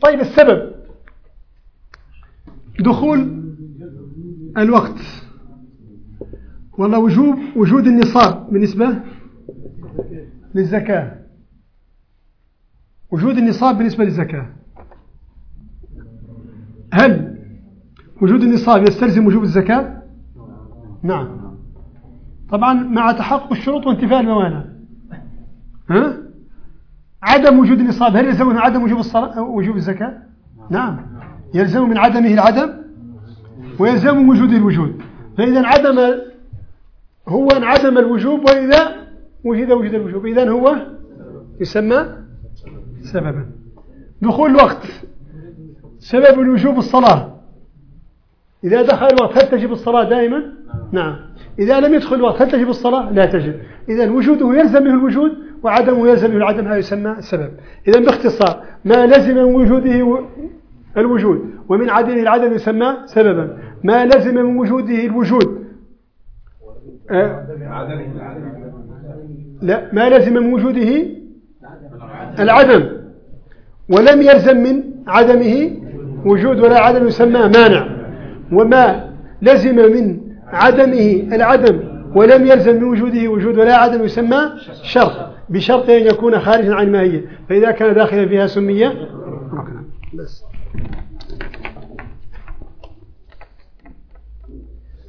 طيب السبب. دخول الوقت. والله وجوب وجود النصاب بالنسبة للزكاة. وجود النصاب بالنسبة للزكاة. هل وجود النصاب يستلزم وجوب الزكاة؟ نعم. طبعا مع تحقق الشروط وانتفاء الموانع. ها؟ عدم وجود النصاب هل يلزم من عدم وجوب الصلاة وجوب الزكاة؟ نعم. يلزم من عدمه العدم ويلزم من وجوده الوجود. فإذا عدم هو انعدم الوجوب وإذا وجد وجد الوجوب. إذا هو يسمى سببا. دخول الوقت. سبب الوجوب الصلاة. إذا دخل الوقت هل تجب الصلاة دائما؟ نعم. إذا لم يدخل الوقت هل تجب الصلاة؟ لا تجب. إذا وجوده يلزم منه الوجود وعدمه يلزم منه العدم هذا يسمى السبب. إذا باختصار ما لزم من وجوده الوجود ومن عدمه العدم يسمى سببا. ما لزم من وجوده الوجود. أه؟ لا ما لزم من وجوده العدم. ولم يلزم من عدمه وجود ولا عدم يسمى مانع وما لزم من عدمه العدم ولم يلزم من وجوده وجود ولا عدم يسمى شرط بشرط أن يكون خارجا عن الماهية. فإذا كان داخلا فيها سمية بس.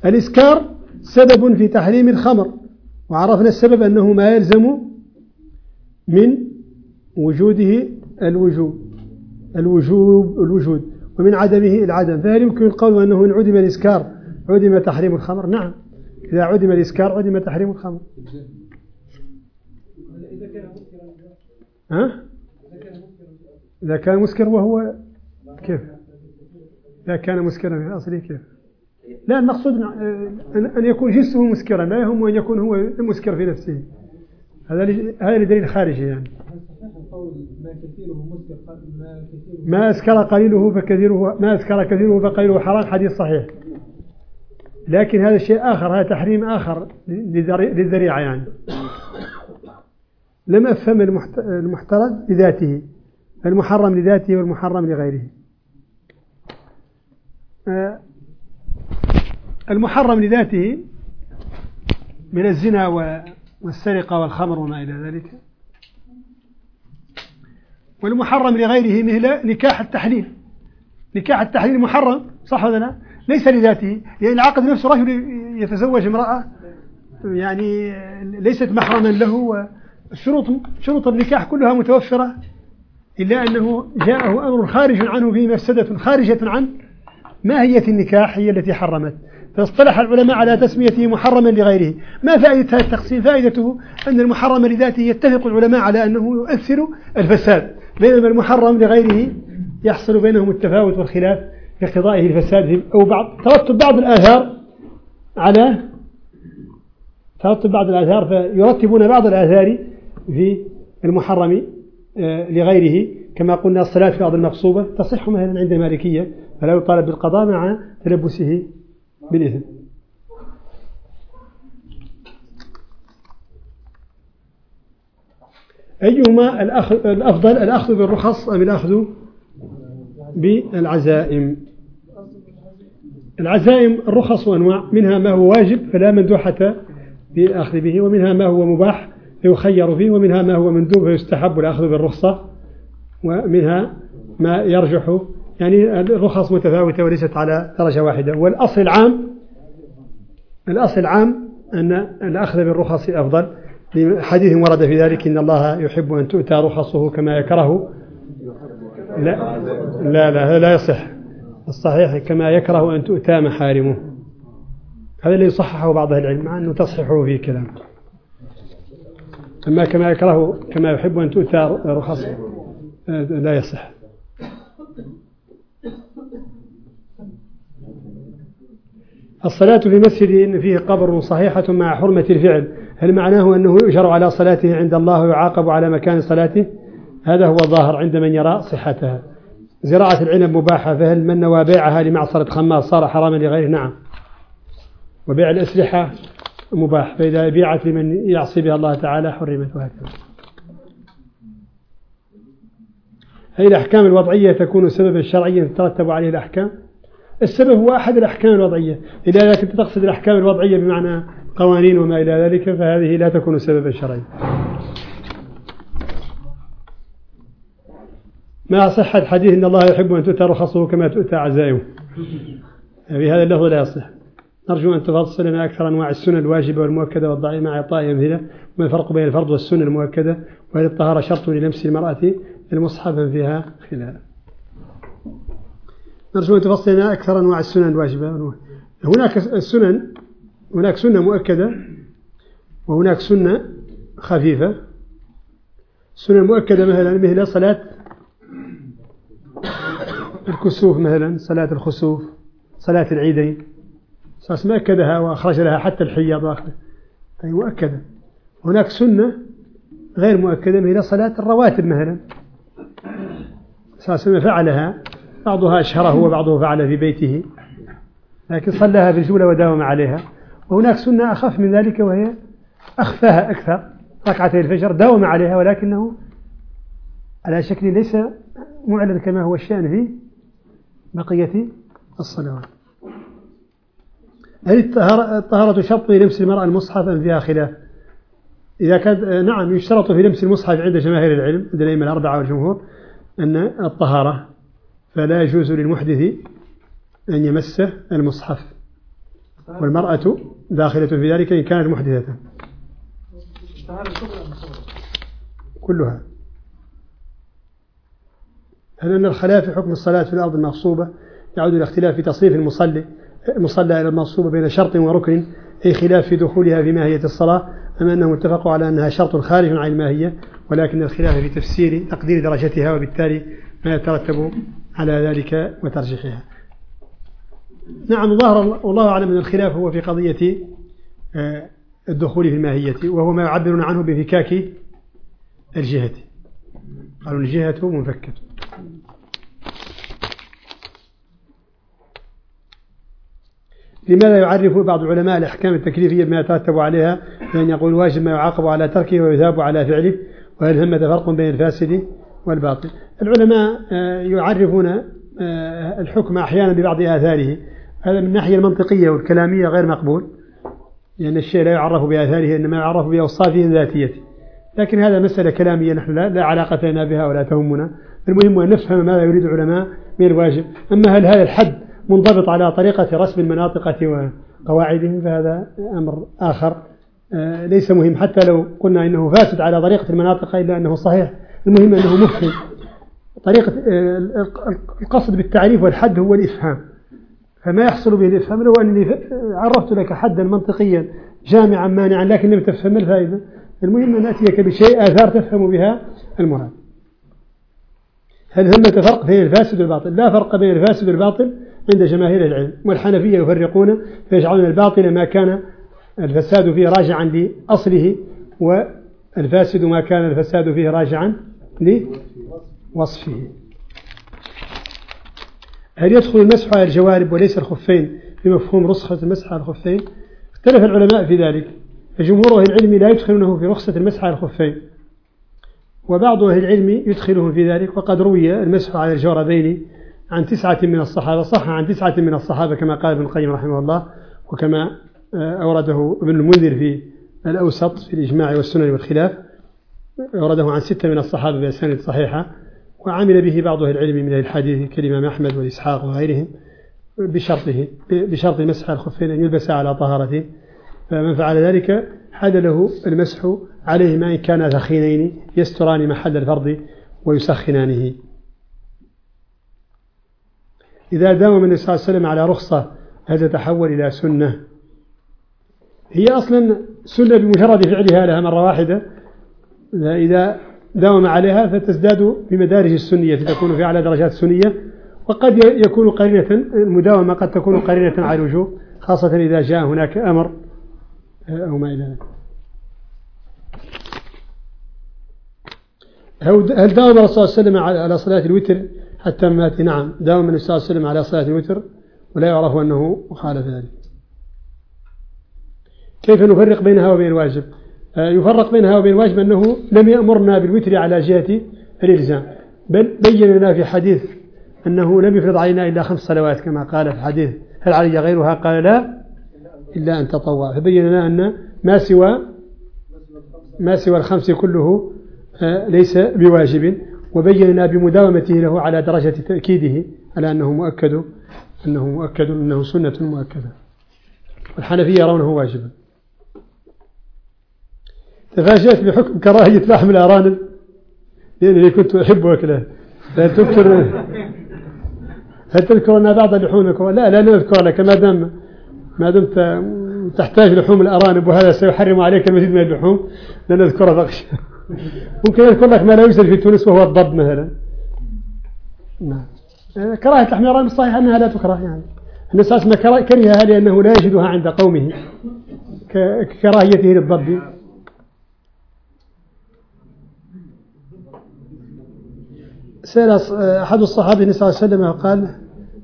الإسكار سبب في تحريم الخمر وعرفنا السبب أنه ما يلزم من وجوده الوجوب الوجوب الوجود. ومن عدمه العدم فهل يمكن القول أنه إن عدم الإسكار عدم تحريم الخمر؟ نعم. إذا عدم الإسكار عدم تحريم الخمر. ها؟ إذا كان مسكر وهو كيف؟ إذا كان مسكرا في أصله كيف؟ لا المقصود أن يكون جنسه مسكرا لا يهم أن يكون هو مسكر في نفسه. هذا هذا دليل خارجي يعني. ما أسكر قليله فكثيره ما أسكر كثيره فقليله حرام حديث صحيح. لكن هذا شيء آخر هذا تحريم آخر للذريعة يعني. لم أفهم المحترز لذاته المحرم لذاته والمحرم لغيره. آه، المحرم لذاته من الزنا والسرقة والخمر وما إلى ذلك. والمحرم لغيره مثل نكاح التحليل. نكاح التحليل محرم صح ولا لا؟ ليس لذاته. يعني العقد نفسه رجل يتزوج امرأة يعني ليست محرما له الشروط شروط النكاح كلها متوفرة إلا أنه جاءه أمر خارج عنه فيه مفسدة خارجة عن ماهية النكاح هي التي حرمت. فاصطلح العلماء على تسميته محرما لغيره. ما فائدة هذا التقسيم؟ فائدته أن المحرم لذاته يتفق العلماء على أنه يؤثر الفساد. بينما المحرم لغيره يحصل بينهم التفاوت والخلاف في قضائه الفساد أو بعض. ترتب بعض الآثار على ترتب بعض الآثار فيرتبون بعض الآثار في المحرم آه، لغيره. كما قلنا الصلاة في أرض المغصوبة تصح مثلا عند المالكية فلا يطالب بالقضاء مع تلبسه بالإثم. أيهما الأفضل؟ الأخذ بالرخص أم الأخذ بالعزائم؟ العزائم الرخص وأنواع منها ما هو واجب فلا مندوحة بالأخذ به ومنها ما هو مباح فيخير فيه ومنها ما هو مندوب فيستحب الأخذ بالرخصة ومنها ما يرجح. يعني الرخص متفاوتة وليست على درجة واحدة. والأصل العام الأصل العام أن الأخذ بالرخص أفضل. حديث ورد في ذلك إن الله يحب أن تؤتى رخصه كما يكره. لا لا لا لا يصح. الصحيح كما يكره أن تؤتى محارمه. هذا اللي صححه بعض أهل العلم مع أنه تصحيحه في كلام. أما كما يكره كما يحب أن تؤتى رخصه لا يصح. الصلاة في مسجد فيه قبر صحيحة مع حرمة الفعل. هل معناه أنه يؤجر على صلاته عند الله ويعاقب على مكان صلاته؟ هذا هو الظاهر عند من يرى صحتها. زراعة العنب مباحة فهل من نوى بيعها لمعصرة خماس صار حراما لغيره؟ نعم. وبيع الأسلحة مباح فإذا بيعت لمن يعصي بها الله تعالى حرمت وهكذا. هذه الأحكام الوضعية تكون سببا شرعيا تترتب عليه الأحكام. السبب هو أحد الأحكام الوضعية. إذا كنت تقصد الأحكام الوضعية بمعنى قوانين وما إلى ذلك فهذه لا تكون سببا شرعيا مع صحة حديث إن الله يحب أن تؤتى رخصه كما تؤتى عزائمه بهذا اللفظ لا يصح. نرجو أن تفصل لنا أكثر أنواع السنن الواجبة والمؤكدة والضعيفة مع إعطاء أمثلة. وما الفرق بين الفرض والسنة المؤكدة؟ وهل الطهارة شرط للمس المرأة المصحف فيها؟ خلال نرجو أن تفصل لنا أكثر أنواع السنن الواجبة. هناك السنن هناك سنة مؤكدة وهناك سنة خفيفة. السنة المؤكدة مثلا مثل صلاة الكسوف مثلا صلاة الخسوف صلاة العيدين أساس ما أكدها وأخرج لها حتى الحياض. وآخره أي مؤكدة. هناك سنة غير مؤكدة مثل صلاة الرواتب مثلا. ما فعلها بعضها أشهره وبعضه فعل في بيته. لكن صلىها في الجولة وداوم عليها. وهناك سنة أخف من ذلك وهي أخفاها أكثر. ركعتي الفجر داوم عليها ولكنه على شكل ليس معلن كما هو الشأن في بقية الصلوات. هل الطهارة شرط في لمس المرأة المصحف أم فيها خلاف؟ إذا كان نعم يشترط في لمس المصحف عند جماهير العلم عند الأئمة الأربعة والجمهور أن الطهارة فلا يجوز للمحدث أن يمس المصحف. والمرأة داخلة في ذلك إن كانت محدثة. كلها. هل أن الخلاف في حكم الصلاة في الأرض المغصوبة؟ يعود إلى اختلاف في تصريف المصلي المصلى إلى المغصوبة بين شرط وركن أي خلاف في دخولها في ماهية الصلاة أم أنهم اتفقوا على أنها شرط خارج عن الماهية ولكن الخلاف في تفسير تقدير درجتها وبالتالي ما يترتب على ذلك وترجيحها. نعم ظهر والله أعلم أن الخلاف هو في قضية آه، الدخول في الماهية وهو ما يعبرون عنه بفكاك الجهة. قالوا الجهة منفكة. لماذا يعرف بعض علماء الأحكام التكليفية ما يترتب عليها؟ بأن يقول واجب ما يعاقب على تركه ويثاب على فعله وهل ثمة فرق بين الفاسد والباطل؟ العلماء آه، يعرفون الحكم أحيانا ببعض آثاره. هذا من الناحية المنطقية والكلامية غير مقبول لأن الشيء لا يعرف بآثاره إنما يعرف بأوصافه الذاتية. لكن هذا مسألة كلامية نحن لا, لا علاقة لنا بها ولا تهمنا. المهم أن نفهم ماذا يريد العلماء من الواجب. أما هل هذا الحد منضبط على طريقة رسم المناطقة وقواعدهم فهذا أمر آخر. آه، ليس مهم. حتى لو قلنا إنه فاسد على طريقة المناطق إلا أنه صحيح. المهم أنه مفهم طريقة آه، القصد بالتعريف والحد هو الإفهام. فما يحصل به الإفهام هو أنني عرفت لك حدا منطقيا جامعا مانعا لكن لم تفهم الفائدة المهم أن أتيك بشيء آثار تفهم بها المراد. هل ثمة فرق بين الفاسد والباطل؟ لا فرق بين الفاسد والباطل عند جماهير العلم والحنفية يفرقون فيجعلون الباطل ما كان الفساد فيه راجعا لأصله والفاسد ما كان الفساد فيه راجعا لوصفه هل يدخل المسح على الجوارب وليس الخفين في مفهوم رسخة المسح على الخفين؟ اختلف العلماء في ذلك. فجمهور أهل العلم لا يدخلونه في رخصة المسح على الخفين. وبعض أهل العلم يدخلهم في ذلك. وقد روي المسح على الجوربين عن تسعة من الصحابة صح عن تسعة من الصحابة كما قال ابن القيم رحمه الله وكما آه، أورده ابن المنذر في الأوسط في الإجماع والسنن والخلاف. أورده عن ستة من الصحابة بأسانيد صحيحة. وعمل به بعض أهل العلم من الحديث كالإمام أحمد والإسحاق وغيرهم بشرطه بشرط مسح الخفين أن يلبس على طهارته. فمن فعل ذلك حد له المسح عليهما إن كانا ثخينين يستران محل الفرض ويسخنانه. إذا داوم النبي صلى الله عليه وسلم على رخصة هل تتحول إلى سنة؟ هي أصلا سنة بمجرد فعلها لها مرة واحدة. إذا داوم عليها فتزداد بمدارج السنية تكون في أعلى درجات السنية. وقد يكون قرينة المداومة قد تكون قرينة على الوجوب خاصة إذا جاء هناك أمر أو ما إلى ذلك. هل داوم الرسول صلى الله عليه وسلم على صلاة الوتر؟ حتى مات نعم. داوم النبي صلى الله عليه وسلم على صلاة الوتر ولا يعرف أنه خالف ذلك. كيف نفرق بينها وبين الواجب؟ آه، يفرق بينها وبين الواجب أنه لم يأمرنا بالوتر على جهة الإلزام. بل بين لنا في حديث أنه لم يفرض علينا إلا خمس صلوات كما قال في الحديث هل علي غيرها؟ قال لا إلا أن تطوع. فبين لنا أن ما سوى ما سوى الخمس كله آه، ليس بواجب. وبينا بمداومته له على درجة تأكيده على أنه مؤكد أنه مؤكد أنه سنة مؤكدة. والحنفية يرونه واجبا تفاجأت بحكم كراهية لحم الأرانب. لأنني كنت أحب أكله. هل تذكر هل تذكر أن بعض اللحوم لا لا نذكر لك. ما دام ما دمت تحتاج لحوم الأرانب وهذا سيحرم عليك المزيد من اللحوم لا نذكر بقش ممكن يذكر لك ما لا يوجد في تونس وهو الضب مثلا. نعم. كراهة الحميران الصحيح أنها لا تكره يعني. الناس ما كرهها لأنه لا يجدها عند قومه كراهيته للضب. سأل أحد الصحابة النبي صلى الله عليه وسلم قال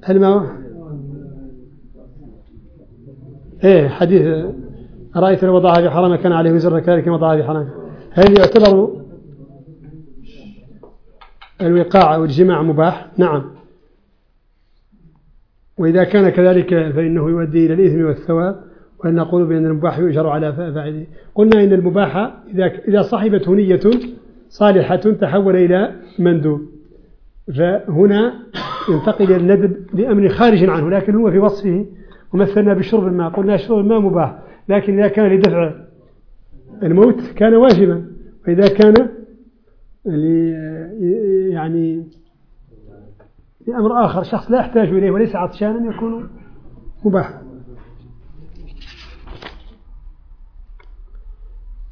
هل ما إيه حديث رأيت لو وضعها في حرام كان عليه وزر كذلك وضعها في حرام هل يعتبر الوقاع أو الجماع مباح؟ نعم. وإذا كان كذلك فإنه يؤدي إلى الإثم والثواب وأن نقول بأن المباح يؤجر على فاعله. قلنا إن المباح إذا إذا صاحبته نية صالحة تحول إلى مندوب. فهنا ينتقل الندب لأمر خارج عنه لكن هو في وصفه ومثلنا بشرب الماء قلنا شرب الماء مباح لكن إذا كان لدفع الموت كان واجبا وإذا كان يعني لأمر آخر شخص لا يحتاج إليه وليس عطشانا يكون مباحا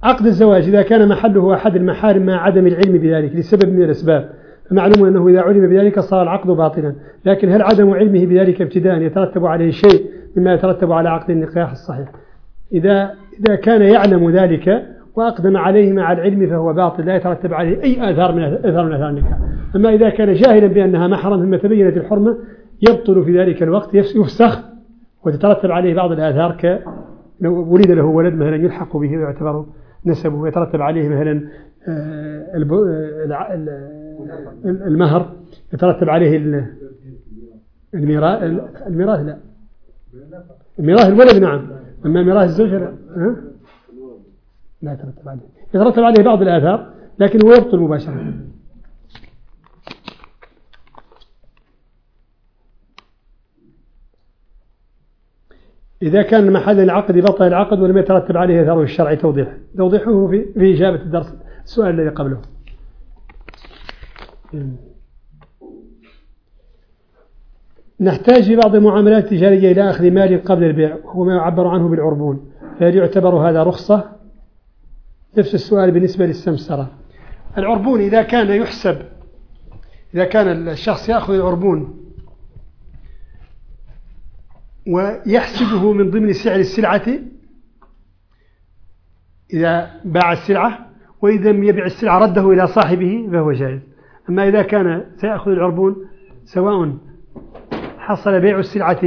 عقد الزواج إذا كان محله أحد المحارم مع عدم العلم بذلك لسبب من الأسباب فمعلوم أنه إذا علم بذلك صار العقد باطلا. لكن هل عدم علمه بذلك ابتداء يترتب عليه شيء مما يترتب على عقد النكاح الصحيح؟ إذا إذا كان يعلم ذلك وأقدم عليه مع العلم فهو باطل لا يترتب عليه أي آثار من آثار من آثار النكاح أما إذا كان جاهلا بأنها محرم ثم تبينت الحرمة يبطل في ذلك الوقت يفسخ وتترتب عليه بعض الآثار ك لو ولد له ولد مثلا يلحق به ويعتبر نسبه ويترتب عليه مثلا آه، المهر يترتب عليه الميراث الميراث لا. ميراث الولد نعم. أما ميراث الزوجة لا؟ لا يترتب عليه. يترتب عليه بعض الآثار لكن هو يبطل مباشرة. إذا كان محل العقد بطل العقد ولم يترتب عليه أثاره الشرعي توضيح توضيحه في إجابة الدرس. السؤال الذي قبله. نحتاج في بعض المعاملات التجارية إلى أخذ مال قبل البيع وهو ما يعبر عنه بالعربون. فهل يعتبر هذا رخصة؟ نفس السؤال بالنسبة للسمسرة. العربون إذا كان يحسب إذا كان الشخص يأخذ العربون ويحسبه من ضمن سعر السلعة إذا باع السلعة وإذا لم يبيع السلعة رده إلى صاحبه فهو جائز. أما إذا كان سيأخذ العربون سواء حصل بيع السلعة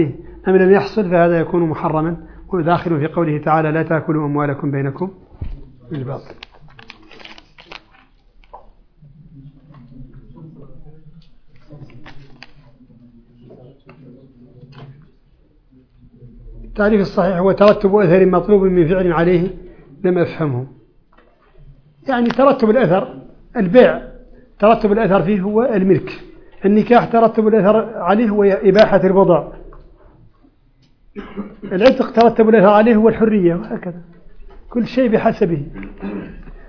أم لم يحصل فهذا يكون محرما وداخل في قوله تعالى لا تأكلوا أموالكم بينكم بالباطل. التعريف الصحيح هو ترتب أثر مطلوب من فعل عليه لم أفهمه. يعني ترتب الأثر البيع ترتب الأثر فيه هو الملك. النكاح ترتب الأثر عليه هو إباحة الوضع. العتق ترتب الأثر عليه هو الحرية وهكذا. كل شيء بحسبه.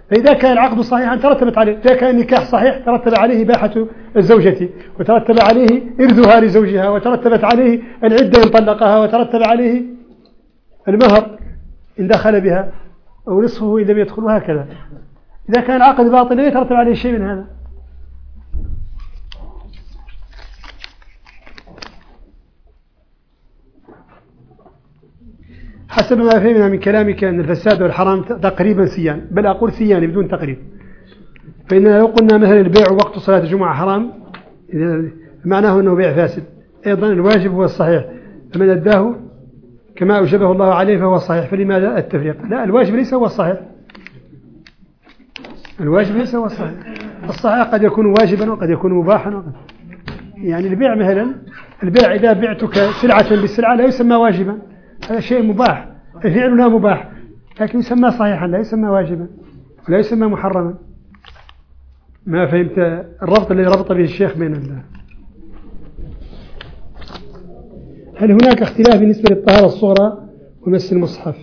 فإذا كان العقد صحيحا ترتبت عليه. إذا كان النكاح صحيح ترتب عليه إباحة الزوجة وترتب عليه إرثها لزوجها وترتبت عليه العدة إن طلقها وترتب عليه المهر إن دخل بها أو نصفه إن لم يدخل وهكذا. إذا كان العقد باطل لا يترتب عليه شيء من هذا. حسب ما فهمنا من كلامك أن الفساد والحرام تقريبا سيان بل أقول سيان بدون تقريب. فإننا لو قلنا مثلا البيع وقت صلاة الجمعة حرام معناه أنه بيع فاسد. أيضا الواجب هو الصحيح. فمن أداه كما أوجبه الله عليه فهو صحيح. فلماذا التفريق؟ لا الواجب ليس هو الصحيح. الواجب ليس هو الصحيح. الصحيح قد يكون واجبا وقد يكون مباحا وقد يعني البيع مثلا البيع إذا بعتك سلعة بالسلعة لا يسمى واجبا. هذا شيء مباح فعلنا مباح لكن يسمى صحيحا لا يسمى واجبا ولا يسمى محرما. ما فهمت الربط الذي ربط به الشيخ بين الله. هل هناك اختلاف بالنسبة للطهارة الصغرى ومس المصحف؟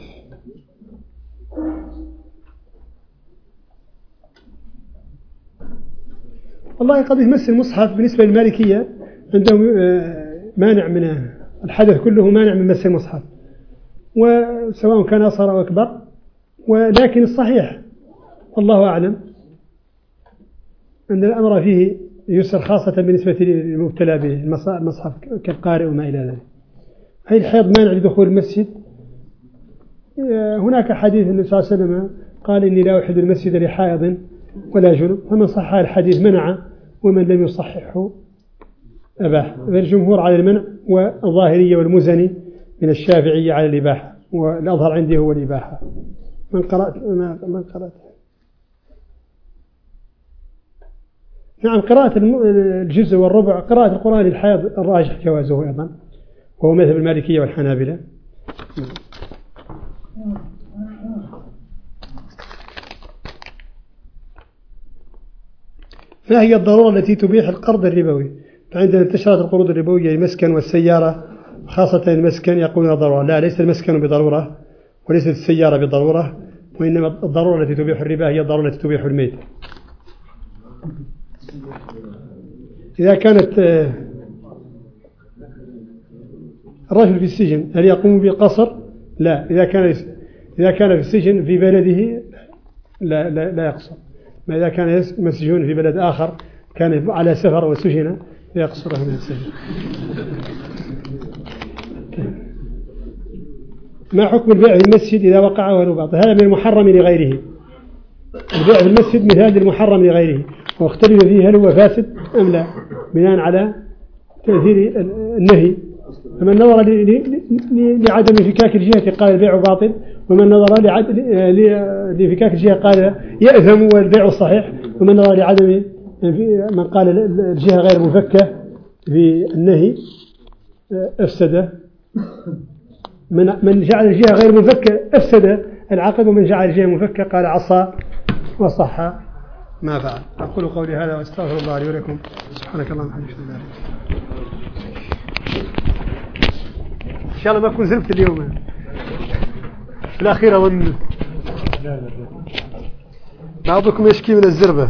والله قضية مس المصحف بالنسبة للمالكية عندهم آه، مانع من الحدث كله مانع من مس المصحف. وسواء كان أصغر أو أكبر ولكن الصحيح والله أعلم أن الأمر فيه يسر خاصة بالنسبة للمبتلى به المصحف كالقارئ وما إلى ذلك. هل الحيض مانع لدخول المسجد؟ هناك حديث النبي صلى الله عليه وسلم قال إني لا أحد المسجد لحائض ولا جنب. فمن صح الحديث منع ومن لم يصححه أباح. فالجمهور على المنع والظاهرية والمزني من الشافعية على الإباحة والأظهر عندي هو الإباحة. من قرأت من قرأت نعم قراءة الجزء والربع قراءة القرآن الحائض الراجح جوازه أيضا وهو مذهب المالكية والحنابلة. ما هي الضرورة التي تبيح القرض الربوي؟ فعندنا انتشرت القروض الربوية المسكن والسيارة خاصة المسكن يقولون ضرورة لا ليس المسكن بضرورة وليست السيارة بضرورة وإنما الضرورة التي تبيح الربا هي الضرورة التي تبيح الميت. إذا كانت آه، الرجل في السجن هل يقوم بالقصر لا. إذا كان إذا كان في السجن في بلده لا لا, لا يقصر. ما إذا كان مسجون في بلد آخر كان على سفر وسجن يقصره من السجن. ما حكم البيع في المسجد إذا وقع ولو بعض هذا من المحرم لغيره. البيع في المسجد مثال للمحرم لغيره. واختلف فيه هل هو فاسد أم لا. بناء على تأثير النهي. فمن نظر لعدم انفكاك الجهة قال البيع باطل. ومن نظر لانفكاك الجهة قال يأثم والبيع صحيح. ومن نظر لعدم من قال الجهة غير مفكة في النهي أفسد من من جعل الجهة غير مفكة أفسد العقد ومن جعل الجهة مفكة قال عصى وصح. ما فعل. أقول قولي هذا وأستغفر الله لي ولكم. سبحانك اللهم وبحمدك. إن شاء الله ما أكون زلفت اليوم. في الأخير أظن. بعضكم يشكي من الزربة.